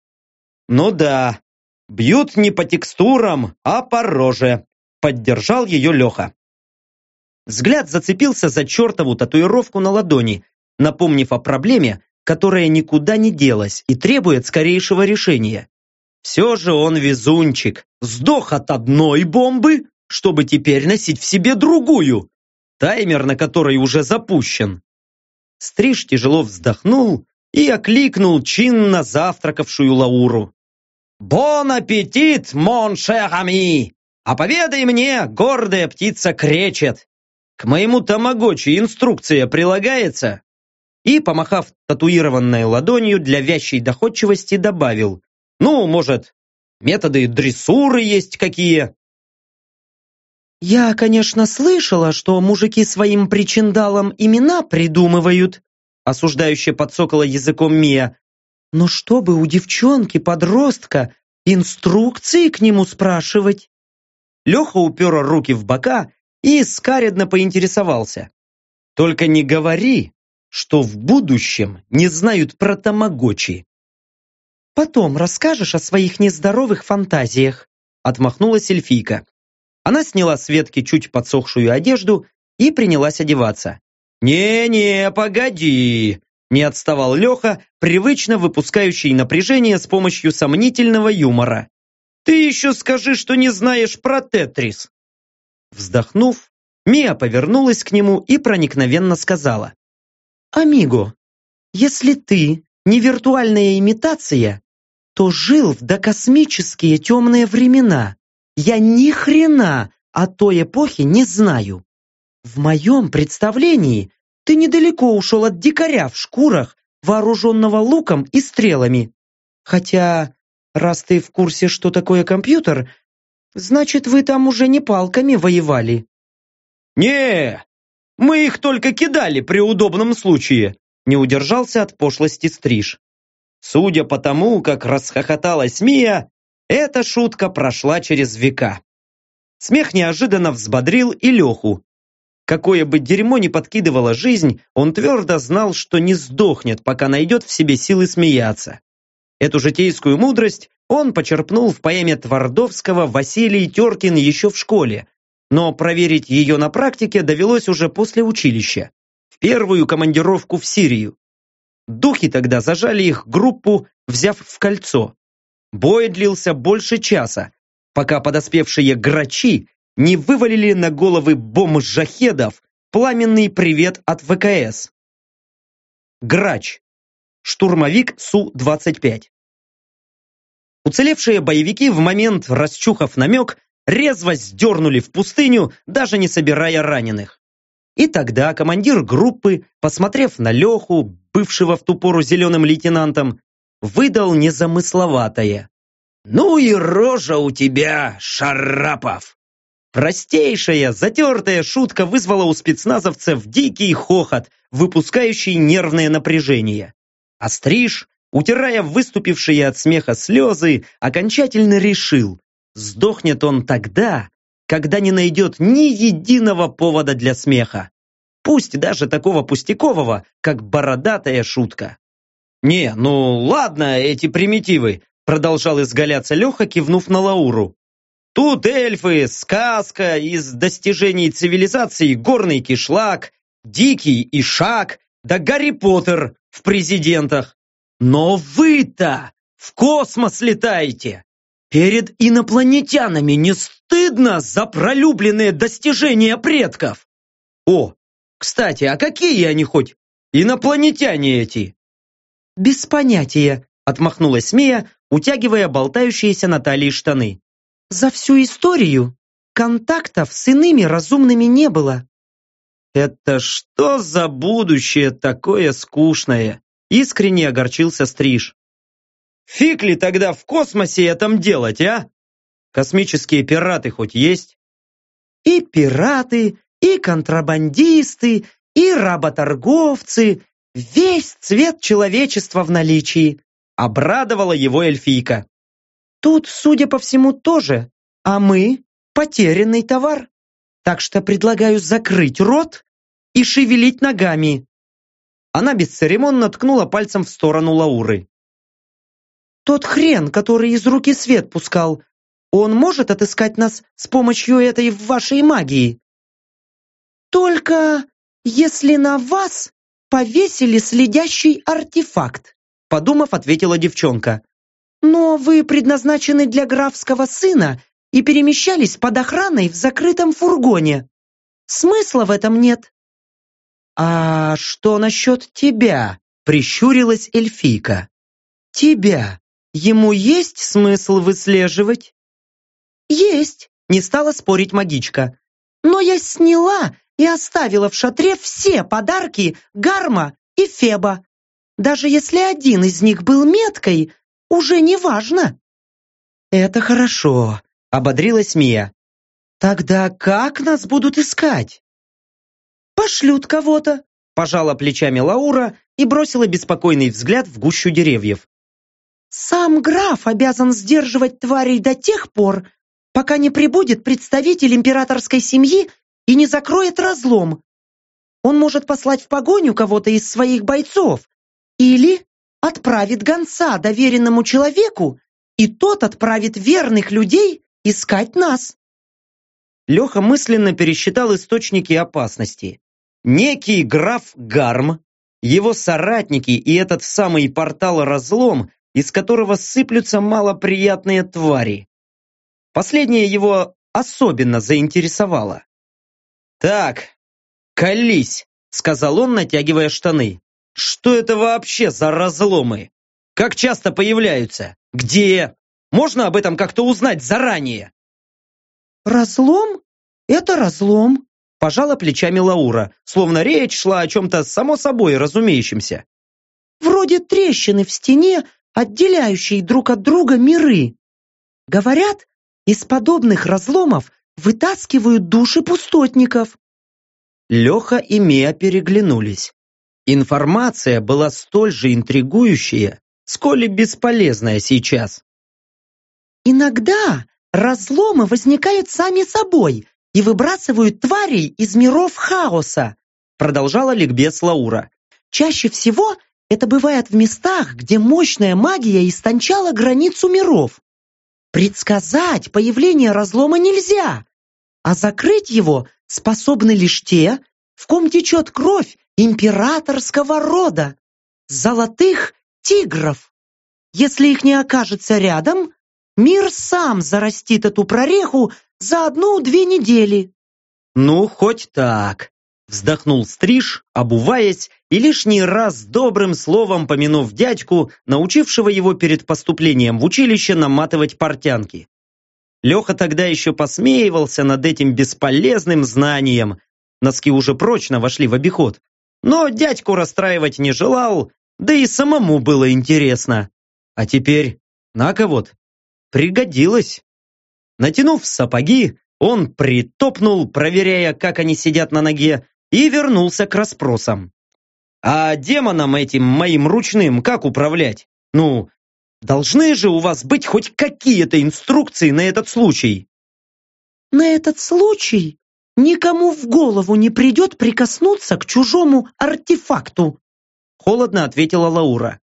Ну да, бьют не по текстурам, а по роже. Поддержал ее Леха. Взгляд зацепился за чертову татуировку на ладони, напомнив о проблеме, которая никуда не делась и требует скорейшего решения. Все же он везунчик. Сдох от одной бомбы, чтобы теперь носить в себе другую, таймер на которой уже запущен. Стриж тяжело вздохнул и окликнул чинно завтракавшую Лауру. «Бон аппетит, мон шер ами! А поведай мне, гордая птица кречет! К моему тамагочи инструкция прилагается?» И, помахав татуированной ладонью для вящей доходчивости, добавил ну, может, методы дрессуры есть какие? Я, конечно, слышала, что мужики своим причиндалам имена придумывают, осуждающе подсокала языком Мия. Но чтобы у девчонки-подростка инструкции к нему спрашивать? Леха упер руки в бока и скаредно поинтересовался. Только не говори, что в будущем не знают про тамагочи. Потом расскажешь о своих нездоровых фантазиях», отмахнулась эльфийка. Она сняла с ветки чуть подсохшую одежду и принялась одеваться. «Не-не, погоди!» Не отставал Леха, привычно выпускающий напряжение с помощью сомнительного юмора. «Ты еще скажи, что не знаешь про Тетрис!» Вздохнув, Мия повернулась к нему и проникновенно сказала. «Амиго, если ты не виртуальная имитация, то жил в докосмические темные времена. Я ни хрена о той эпохе не знаю. В моем представлении ты недалеко ушел от дикаря в шкурах, вооруженного луком и стрелами. Хотя, раз ты в курсе, что такое компьютер, значит, вы там уже не палками воевали. не мы их только кидали при удобном случае, не удержался от пошлости Стриж. Судя по тому, как расхохоталась Мия, эта шутка прошла через века. Смех неожиданно взбодрил и Леху, Какое бы дерьмо ни подкидывала жизнь, он твердо знал, что не сдохнет, пока найдет в себе силы смеяться. Эту житейскую мудрость он почерпнул в поэме Твардовского «Василий Теркин еще в школе», но проверить ее на практике довелось уже после училища, в первую командировку в Сирию. Духи тогда зажали их группу, взяв в кольцо. Бой длился больше часа, пока подоспевшие грачи не вывалили на головы бомжахедов пламенный привет от ВКС. Грач. Штурмовик Су-25. Уцелевшие боевики в момент расчухав намек резво сдернули в пустыню, даже не собирая раненых. И тогда командир группы, посмотрев на Леху, бывшего в ту пору зеленым лейтенантом, выдал незамысловатое. «Ну и рожа у тебя, Шарапов!» Простейшая, затертая шутка вызвала у спецназовцев дикий хохот, выпускающий нервное напряжение. А Стриж, утирая выступившие от смеха слезы, окончательно решил, сдохнет он тогда, когда не найдет ни единого повода для смеха. Пусть даже такого пустякового, как бородатая шутка. «Не, ну ладно, эти примитивы», продолжал изгаляться Леха, кивнув на Лауру. Тут эльфы, сказка из достижений цивилизации, горный кишлак, дикий ишак, да Гарри Поттер в президентах. Но вы-то в космос летаете. Перед инопланетянами не стыдно за пролюбленные достижения предков? О, кстати, а какие они хоть инопланетяне эти? Без понятия, отмахнулась Мия, утягивая болтающиеся на талии штаны. За всю историю контактов с иными разумными не было. Это что за будущее такое скучное? Искренне огорчился Стриж. Фиг ли тогда в космосе этом делать, а? Космические пираты хоть есть? И пираты, и контрабандисты, и работорговцы, весь цвет человечества в наличии. Обрадовала его эльфийка. Тут, судя по всему, тоже, а мы – потерянный товар. Так что предлагаю закрыть рот и шевелить ногами. Она бесцеремонно ткнула пальцем в сторону Лауры. Тот хрен, который из руки свет пускал, он может отыскать нас с помощью этой вашей магии? Только если на вас повесили следящий артефакт, подумав, ответила девчонка. Но вы предназначены для графского сына и перемещались под охраной в закрытом фургоне. Смысла в этом нет. А что насчет тебя? Прищурилась эльфийка. Тебя. Ему есть смысл выслеживать? Есть, не стала спорить магичка. Но я сняла и оставила в шатре все подарки Гарма и Феба. Даже если один из них был меткой, уже не важно. Это хорошо, ободрилась Мия. Тогда как нас будут искать? Пошлют кого-то, пожала плечами Лаура и бросила беспокойный взгляд в гущу деревьев. Сам граф обязан сдерживать тварей до тех пор, пока не прибудет представитель императорской семьи и не закроет разлом. Он может послать в погоню кого-то из своих бойцов или отправит гонца доверенному человеку, и тот отправит верных людей искать нас. Леха мысленно пересчитал источники опасности. Некий граф Гарм, его соратники и этот самый портал-разлом, из которого сыплются малоприятные твари. Последнее его особенно заинтересовало. «Так, колись», — сказал он, натягивая штаны. Что это вообще за разломы? Как часто появляются? Где? Можно об этом как-то узнать заранее? Разлом? Это разлом. Пожала плечами Лаура, словно речь шла о чем-то само собой разумеющемся. Вроде трещины в стене, отделяющей друг от друга миры. Говорят, из подобных разломов вытаскивают души пустотников. Леха и Мия переглянулись. Информация была столь же интригующая, сколь и бесполезная сейчас. Иногда разломы возникают сами собой и выбрасывают тварей из миров хаоса, продолжала ликбез Лаура. Чаще всего это бывает в местах, где мощная магия истончала границу миров. Предсказать появление разлома нельзя, а закрыть его способны лишь те, в ком течет кровь императорского рода, золотых тигров. Если их не окажется рядом, мир сам зарастит эту прореху за одну-две недели. Ну, хоть так. Вздохнул Стриж, обуваясь и лишний раз добрым словом помянув дядьку, научившего его перед поступлением в училище наматывать портянки. Леха тогда еще посмеивался над этим бесполезным знанием. Носки уже прочно вошли в обиход. Но дядьку расстраивать не желал, да и самому было интересно. А теперь, на-ка вот, пригодилось. Натянув сапоги, он притопнул, проверяя, как они сидят на ноге, и вернулся к расспросам. А демоном этим моим ручным как управлять? Ну, должны же у вас быть хоть какие-то инструкции на этот случай. На этот случай никому в голову не придет прикоснуться к чужому артефакту, холодно ответила Лаура.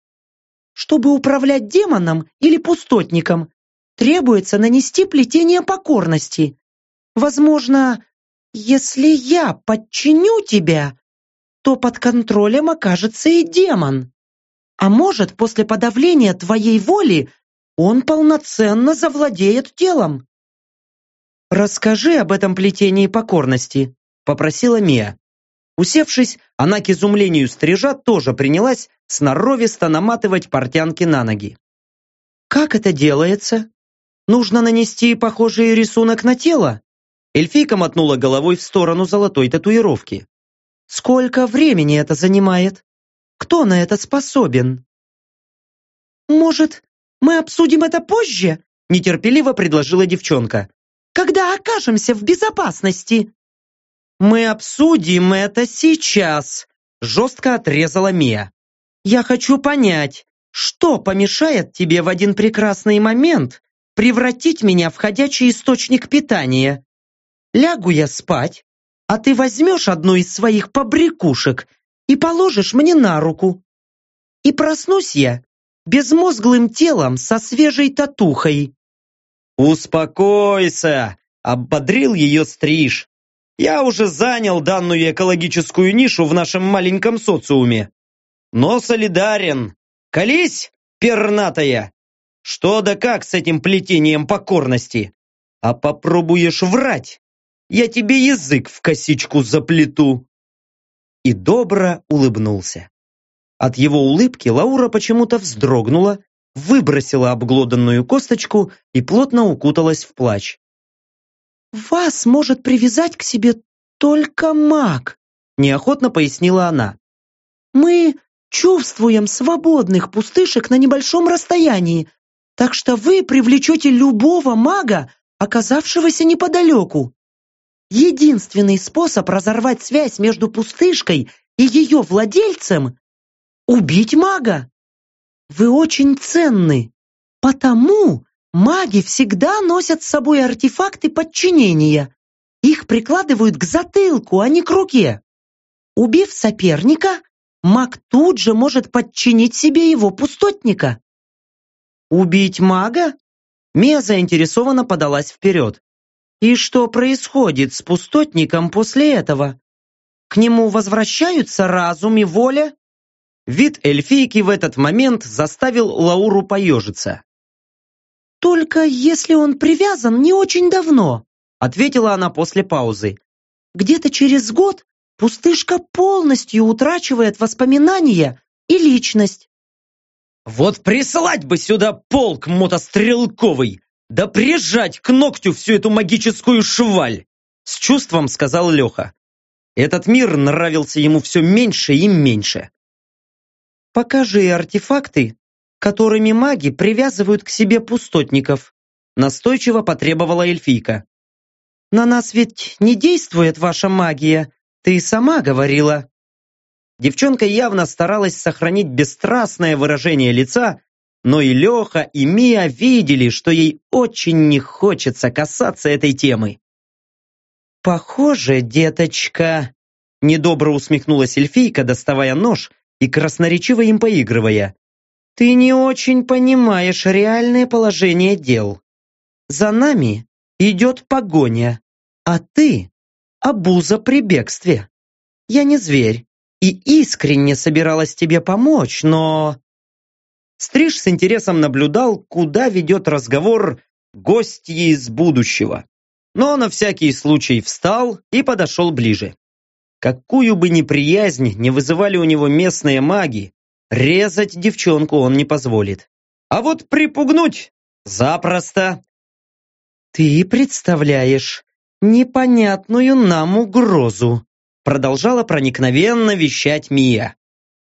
Чтобы управлять демоном или пустотником, требуется нанести плетение покорности. Возможно, если я подчиню тебя, то под контролем окажется и демон. А может, после подавления твоей воли он полноценно завладеет телом. «Расскажи об этом плетении покорности», — попросила Мия. Усевшись, она к изумлению стрижа тоже принялась сноровисто наматывать портянки на ноги. «Как это делается? Нужно нанести похожий рисунок на тело?» Эльфийка мотнула головой в сторону золотой татуировки. «Сколько времени это занимает? Кто на это способен?» «Может, мы обсудим это позже?» нетерпеливо предложила девчонка. «Когда окажемся в безопасности?» «Мы обсудим это сейчас», жестко отрезала Мия. «Я хочу понять, что помешает тебе в один прекрасный момент превратить меня в ходячий источник питания? Лягу я спать, а ты возьмешь одну из своих побрякушек и положишь мне на руку. И проснусь я безмозглым телом со свежей татухой. «Успокойся!» — ободрил ее стриж. «Я уже занял данную экологическую нишу в нашем маленьком социуме. Но солидарен. Колись, пернатая! Что да как с этим плетением покорности? А попробуешь врать, я тебе язык в косичку заплету!» И добро улыбнулся. От его улыбки Лаура почему-то вздрогнула, выбросила обглоданную косточку и плотно укуталась в плач. «Вас может привязать к себе только маг», неохотно пояснила она. «Мы чувствуем свободных пустышек на небольшом расстоянии, так что вы привлечете любого мага, оказавшегося неподалеку. Единственный способ разорвать связь между пустышкой и ее владельцем – убить мага. Вы очень ценны, потому маги всегда носят с собой артефакты подчинения. Их прикладывают к затылку, а не к руке. Убив соперника, маг тут же может подчинить себе его пустотника. Убить мага? Мия заинтересованно подалась вперед. И что происходит с пустотником после этого? К нему возвращаются разум и воля? Вид эльфийки в этот момент заставил Лауру поежиться. «Только если он привязан не очень давно», ответила она после паузы. «Где-то через год пустышка полностью утрачивает воспоминания и личность. Вот прислать бы сюда полк мотострелковый, да прижать к ногтю всю эту магическую шваль, с чувством сказал Леха. Этот мир нравился ему все меньше и меньше. «Покажи артефакты, которыми маги привязывают к себе пустотников», настойчиво потребовала эльфийка. «На нас ведь не действует ваша магия, ты сама говорила». Девчонка явно старалась сохранить бесстрастное выражение лица, но и Леха, и Мия видели, что ей очень не хочется касаться этой темы. «Похоже, деточка...» Недобро усмехнулась эльфийка, доставая нож и красноречиво им поигрывая. «Ты не очень понимаешь реальное положение дел. За нами идет погоня, а ты — обуза при бегстве. Я не зверь и искренне собиралась тебе помочь, но...» Стриж с интересом наблюдал, куда ведет разговор гостьи из будущего но на всякий случай встал и подошел ближе. Какую бы неприязнь не вызывали у него местные маги, резать девчонку он не позволит. А вот припугнуть запросто. «Ты представляешь непонятную нам угрозу», продолжала проникновенно вещать Мия.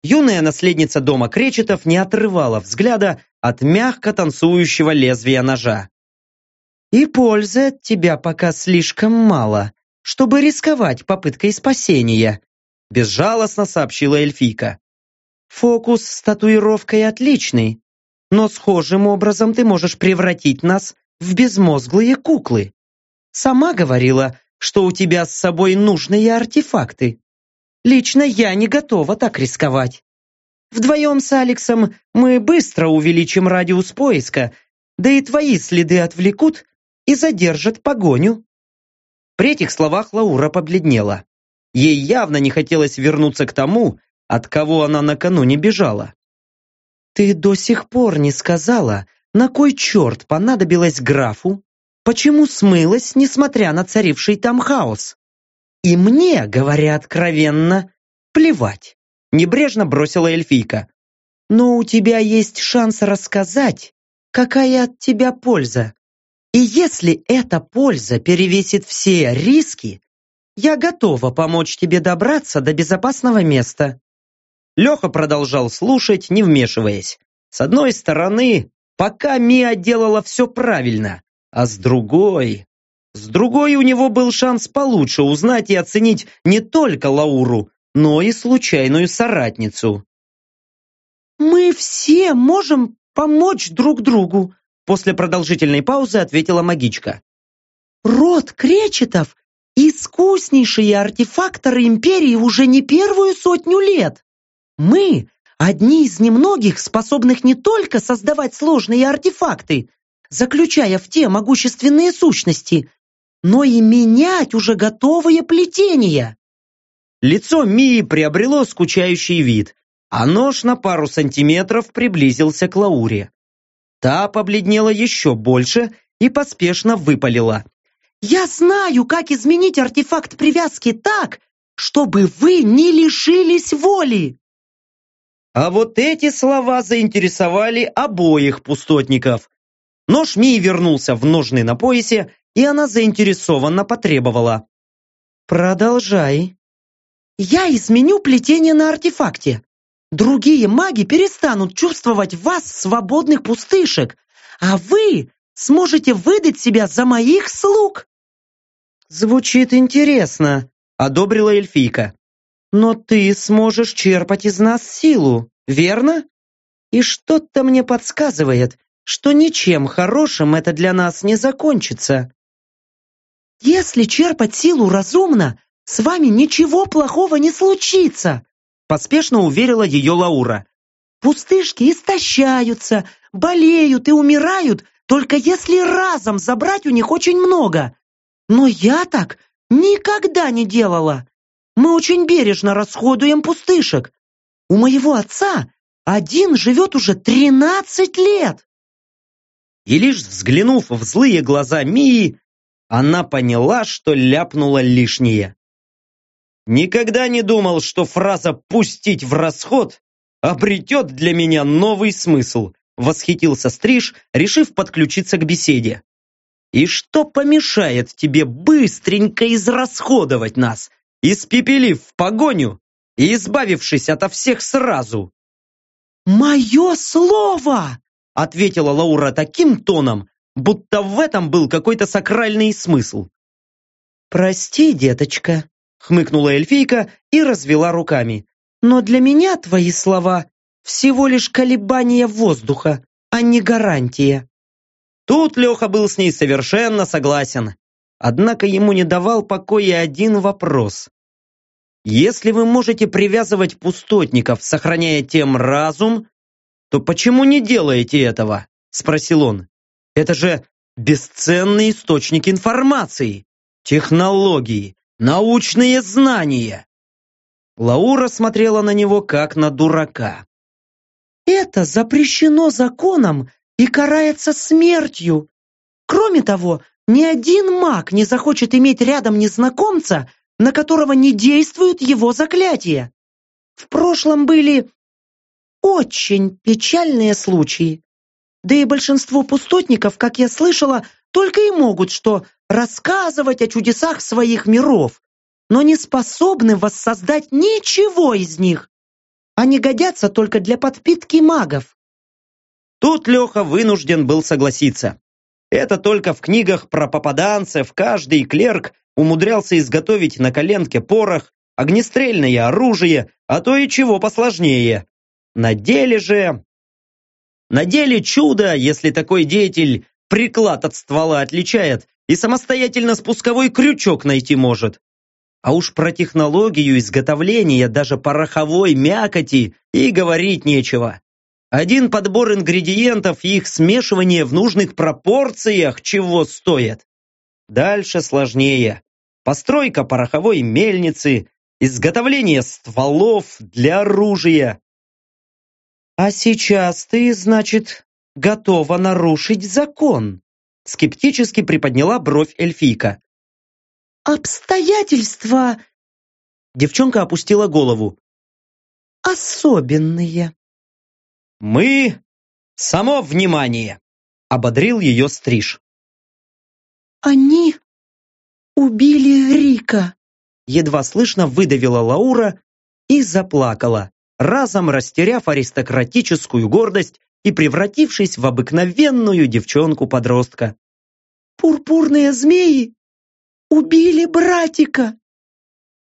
Юная наследница дома Кречетов не отрывала взгляда от мягко танцующего лезвия ножа. И пользы от тебя пока слишком мало, чтобы рисковать попыткой спасения», безжалостно сообщила эльфийка. «Фокус с татуировкой отличный, но схожим образом ты можешь превратить нас в безмозглые куклы. Сама говорила, что у тебя с собой нужные артефакты. Лично я не готова так рисковать. Вдвоем с Алексом мы быстро увеличим радиус поиска, да и твои следы отвлекут и задержат погоню». При этих словах Лаура побледнела. Ей явно не хотелось вернуться к тому, от кого она накануне бежала. «Ты до сих пор не сказала, на кой черт понадобилось графу, почему смылась, несмотря на царивший там хаос? И мне, говоря откровенно, плевать», небрежно бросила эльфийка. «Но у тебя есть шанс рассказать, какая от тебя польза. И если эта польза перевесит все риски, я готова помочь тебе добраться до безопасного места. Леха продолжал слушать, не вмешиваясь. С одной стороны, пока Мия делала все правильно, а с другой... С другой у него был шанс получше узнать и оценить не только Лауру, но и случайную соратницу. «Мы все можем помочь друг другу», После продолжительной паузы ответила магичка. «Род Кречетов – искуснейшие артефакторы Империи уже не первую сотню лет. Мы – одни из немногих, способных не только создавать сложные артефакты, заключая в те могущественные сущности, но и менять уже готовые плетения». Лицо Мии приобрело скучающий вид, а нож на пару сантиметров приблизился к Лауре. Та побледнела еще больше и поспешно выпалила. «Я знаю, как изменить артефакт привязки так, чтобы вы не лишились воли!» А вот эти слова заинтересовали обоих пустотников. Нож Мии вернулся в ножны на поясе, и она заинтересованно потребовала. «Продолжай». «Я изменю плетение на артефакте. Другие маги перестанут чувствовать вас свободных пустышек, а вы сможете выдать себя за моих слуг. Звучит интересно, одобрила эльфийка. Но ты сможешь черпать из нас силу, верно? И что-то мне подсказывает, что ничем хорошим это для нас не закончится. Если черпать силу разумно, с вами ничего плохого не случится, Поспешно уверила ее Лаура. «Пустышки истощаются, болеют и умирают, только если разом забрать у них очень много. Но я так никогда не делала. Мы очень бережно расходуем пустышек. У моего отца один живет уже тринадцать лет!» И лишь взглянув в злые глаза Мии, она поняла, что ляпнула лишнее. Никогда не думал, что фраза «пустить в расход» обретет для меня новый смысл, восхитился Стриж, решив подключиться к беседе. И что помешает тебе быстренько израсходовать нас, испепелив в погоню и избавившись ото всех сразу? «Мое слово!» ответила Лаура таким тоном, будто в этом был какой-то сакральный смысл. «Прости, деточка», — хмыкнула эльфийка и развела руками. «Но для меня твои слова всего лишь колебания воздуха, а не гарантия». Тут Леха был с ней совершенно согласен. Однако ему не давал покоя один вопрос. Если вы можете привязывать пустотников, сохраняя тем разум, то почему не делаете этого? Спросил он. Это же бесценный источник информации, технологии, научные знания. Лаура смотрела на него как на дурака. Это запрещено законом и карается смертью. Кроме того, ни один маг не захочет иметь рядом незнакомца, на которого не действуют его заклятия. В прошлом были очень печальные случаи. Да и большинство пустотников, как я слышала, только и могут что рассказывать о чудесах своих миров, но не способны воссоздать ничего из них. Они годятся только для подпитки магов. Тут Леха вынужден был согласиться. Это только в книгах про попаданцев каждый клерк умудрялся изготовить на коленке порох, огнестрельное оружие, а то и чего посложнее. На деле же... На деле чудо, если такой деятель приклад от ствола отличает и самостоятельно спусковой крючок найти может. А уж про технологию изготовления даже пороховой мякоти и говорить нечего. Один подбор ингредиентов и их смешивание в нужных пропорциях чего стоит. Дальше сложнее. Постройка пороховой мельницы, изготовление стволов для оружия, «А сейчас ты, значит, готова нарушить закон?» Скептически приподняла бровь эльфийка. «Обстоятельства...» Девчонка опустила голову. «Особенные». «Мы... само внимание!» Ободрил ее стриж. «Они убили Рика!» Едва слышно выдавила Лаура и заплакала разом растеряв аристократическую гордость и превратившись в обыкновенную девчонку-подростка. «Пурпурные змеи убили братика!»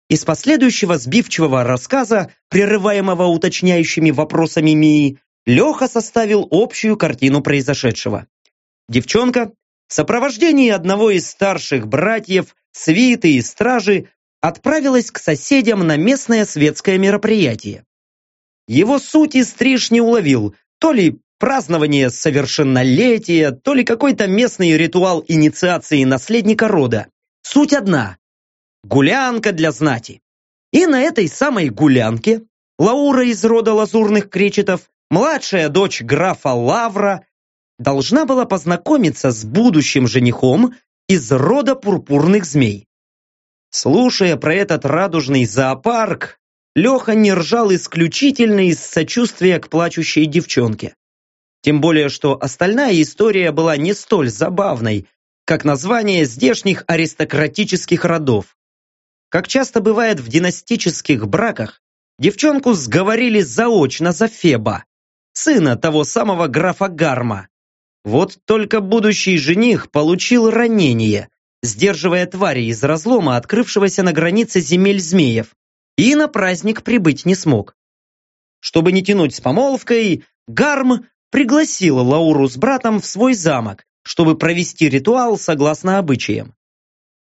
Из последующего сбивчивого рассказа, прерываемого уточняющими вопросами Мии, Леха составил общую картину произошедшего. Девчонка в сопровождении одного из старших братьев, свиты и стражи отправилась к соседям на местное светское мероприятие. Его сути Стриж не уловил, то ли празднование совершеннолетия, то ли какой-то местный ритуал инициации наследника рода. Суть одна – гулянка для знати. И на этой самой гулянке Лаура из рода лазурных кречетов, младшая дочь графа Лавра, должна была познакомиться с будущим женихом из рода пурпурных змей. Слушая про этот радужный зоопарк, Леха не ржал исключительно из сочувствия к плачущей девчонке. Тем более, что остальная история была не столь забавной, как название здешних аристократических родов. Как часто бывает в династических браках, девчонку сговорили заочно за Феба, сына того самого графа Гарма. Вот только будущий жених получил ранение, сдерживая твари из разлома, открывшегося на границе земель змеев, и на праздник прибыть не смог. Чтобы не тянуть с помолвкой, Гарм пригласил Лауру с братом в свой замок, чтобы провести ритуал согласно обычаям.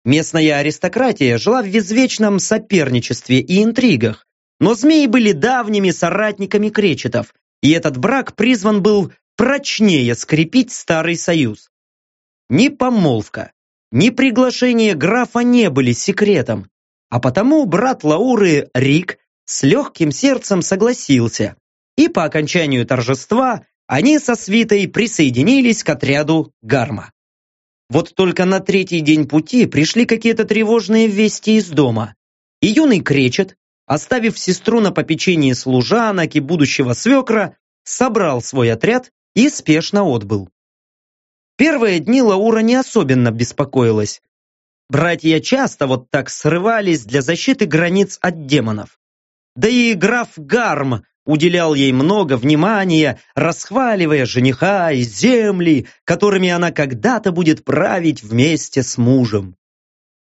Местная аристократия жила в извечном соперничестве и интригах, но змеи были давними соратниками кречетов, и этот брак призван был прочнее скрепить старый союз. Ни помолвка, ни приглашение графа не были секретом, а потому брат Лауры Рик с легким сердцем согласился. И по окончанию торжества они со свитой присоединились к отряду Гарма. Вот только на третий день пути пришли какие-то тревожные вести из дома. И юный кречет, оставив сестру на попечении служанок и будущего свекра, собрал свой отряд и спешно отбыл. Первые дни Лаура не особенно беспокоилась. Братья часто вот так срывались для защиты границ от демонов. Да и граф Гарм уделял ей много внимания, расхваливая жениха и земли, которыми она когда-то будет править вместе с мужем.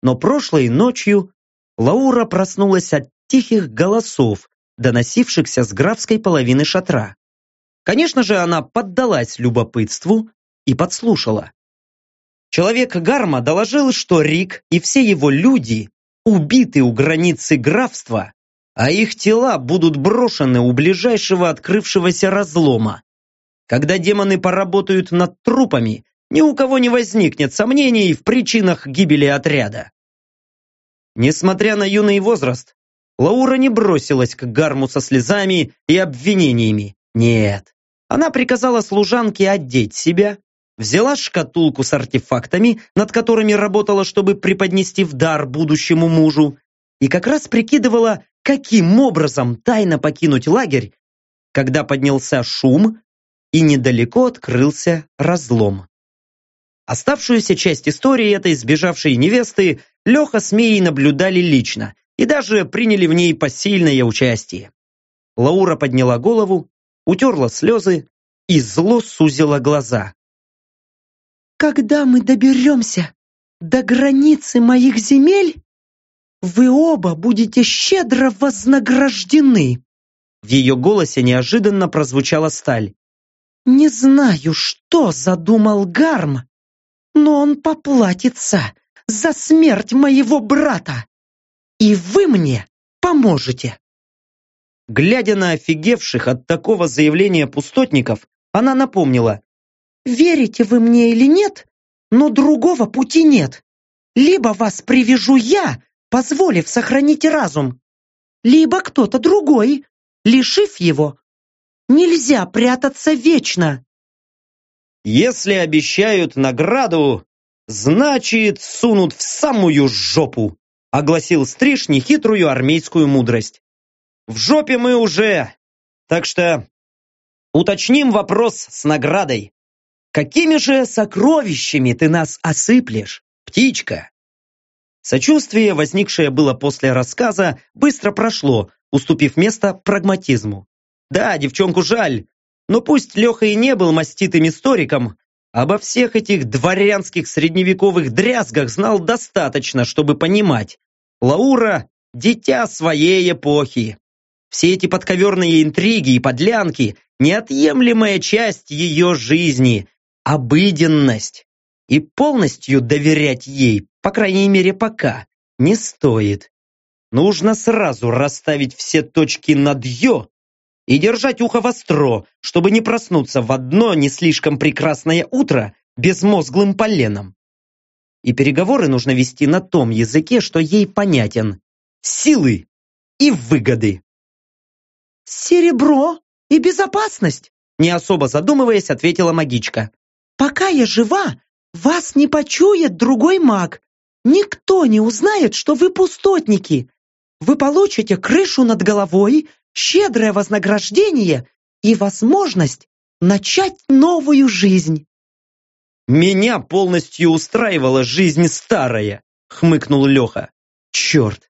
Но прошлой ночью Лаура проснулась от тихих голосов, доносившихся с графской половины шатра. Конечно же, она поддалась любопытству и подслушала. Человек Гарма доложил, что Рик и все его люди убиты у границы графства, а их тела будут брошены у ближайшего открывшегося разлома. Когда демоны поработают над трупами, ни у кого не возникнет сомнений в причинах гибели отряда. Несмотря на юный возраст, Лаура не бросилась к Гарму со слезами и обвинениями. Нет, она приказала служанке одеть себя, взяла шкатулку с артефактами, над которыми работала, чтобы преподнести в дар будущему мужу, и как раз прикидывала, каким образом тайно покинуть лагерь, когда поднялся шум и недалеко открылся разлом. Оставшуюся часть истории этой сбежавшей невесты Леха с Мией наблюдали лично и даже приняли в ней посильное участие. Лаура подняла голову утерла слезы и зло сузила глаза. «Когда мы доберемся до границы моих земель, вы оба будете щедро вознаграждены!» В ее голосе неожиданно прозвучала сталь. «Не знаю, что задумал Гарм, но он поплатится за смерть моего брата, и вы мне поможете!» Глядя на офигевших от такого заявления пустотников, она напомнила. «Верите вы мне или нет, но другого пути нет. Либо вас привяжу я, позволив сохранить разум, либо кто-то другой, лишив его. Нельзя прятаться вечно». «Если обещают награду, значит, сунут в самую жопу», огласил Стриж нехитрую армейскую мудрость. В жопе мы уже. Так что уточним вопрос с наградой. Какими же сокровищами ты нас осыплешь, птичка? Сочувствие, возникшее было после рассказа, быстро прошло, уступив место прагматизму. Да, девчонку жаль, но пусть Леха и не был маститым историком, обо всех этих дворянских средневековых дрязгах знал достаточно, чтобы понимать. Лаура – дитя своей эпохи. Все эти подковерные интриги и подлянки – неотъемлемая часть ее жизни, обыденность. И полностью доверять ей, по крайней мере пока, не стоит. Нужно сразу расставить все точки над «ё» и держать ухо востро, чтобы не проснуться в одно не слишком прекрасное утро безмозглым поленом. И переговоры нужно вести на том языке, что ей понятен. Силы и выгоды. «Серебро и безопасность!» Не особо задумываясь, ответила магичка. «Пока я жива, вас не почует другой маг. Никто не узнает, что вы пустотники. Вы получите крышу над головой, щедрое вознаграждение и возможность начать новую жизнь». «Меня полностью устраивала жизнь старая», — хмыкнул Леха. «Черт,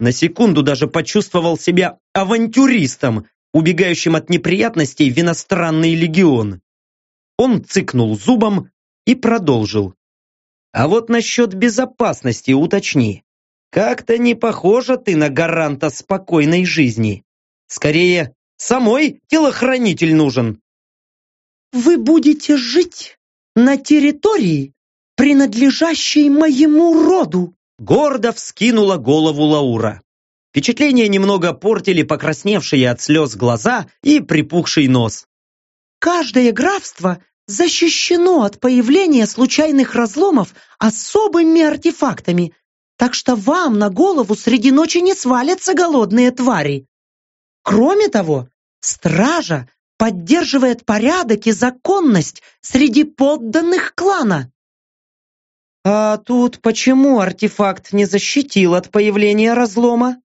на секунду даже почувствовал себя авантюристом, убегающим от неприятностей в иностранный легион. Он цыкнул зубом и продолжил. А вот насчет безопасности уточни. Как-то не похожа ты на гаранта спокойной жизни. Скорее, самой телохранитель нужен. Вы будете жить на территории, принадлежащей моему роду, Гордо вскинула голову Лаура. Впечатление немного портили покрасневшие от слез глаза и припухший нос. «Каждое графство защищено от появления случайных разломов особыми артефактами, так что вам на голову среди ночи не свалятся голодные твари. Кроме того, стража поддерживает порядок и законность среди подданных клана. «А тут почему артефакт не защитил от появления разлома?»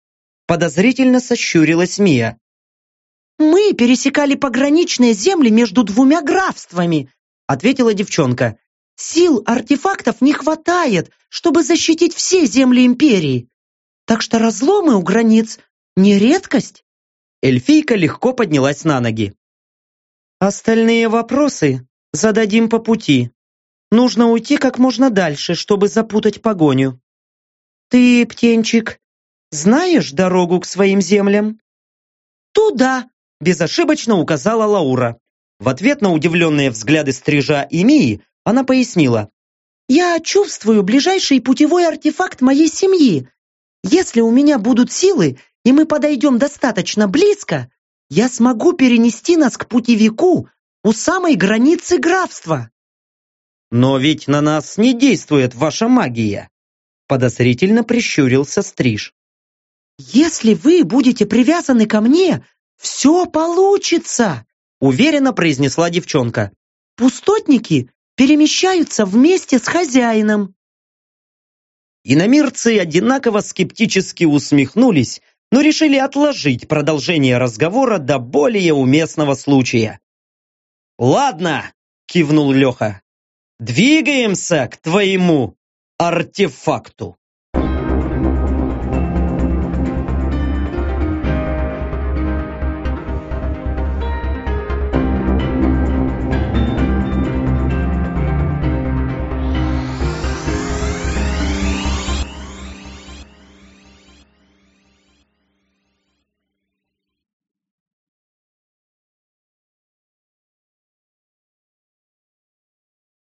Подозрительно сощурилась Мия. «Мы пересекали пограничные земли между двумя графствами», ответила девчонка. «Сил артефактов не хватает, чтобы защитить все земли Империи. Так что разломы у границ не редкость». Эльфийка легко поднялась на ноги. «Остальные вопросы зададим по пути. Нужно уйти как можно дальше, чтобы запутать погоню. Ты, птенчик, знаешь дорогу к своим землям? Туда, безошибочно указала Лаура. В ответ на удивленные взгляды стрижа и Мии она пояснила. «Я чувствую ближайший путевой артефакт моей семьи. Если у меня будут силы, и мы подойдем достаточно близко, я смогу перенести нас к путевику у самой границы графства». «Но ведь на нас не действует ваша магия!» Подозрительно прищурился Стриж. «Если вы будете привязаны ко мне, все получится!» Уверенно произнесла девчонка. «Пустотники перемещаются вместе с хозяином!» Иномирцы одинаково скептически усмехнулись, но решили отложить продолжение разговора до более уместного случая. «Ладно», — кивнул Леха, Двигаемся к твоему артефакту.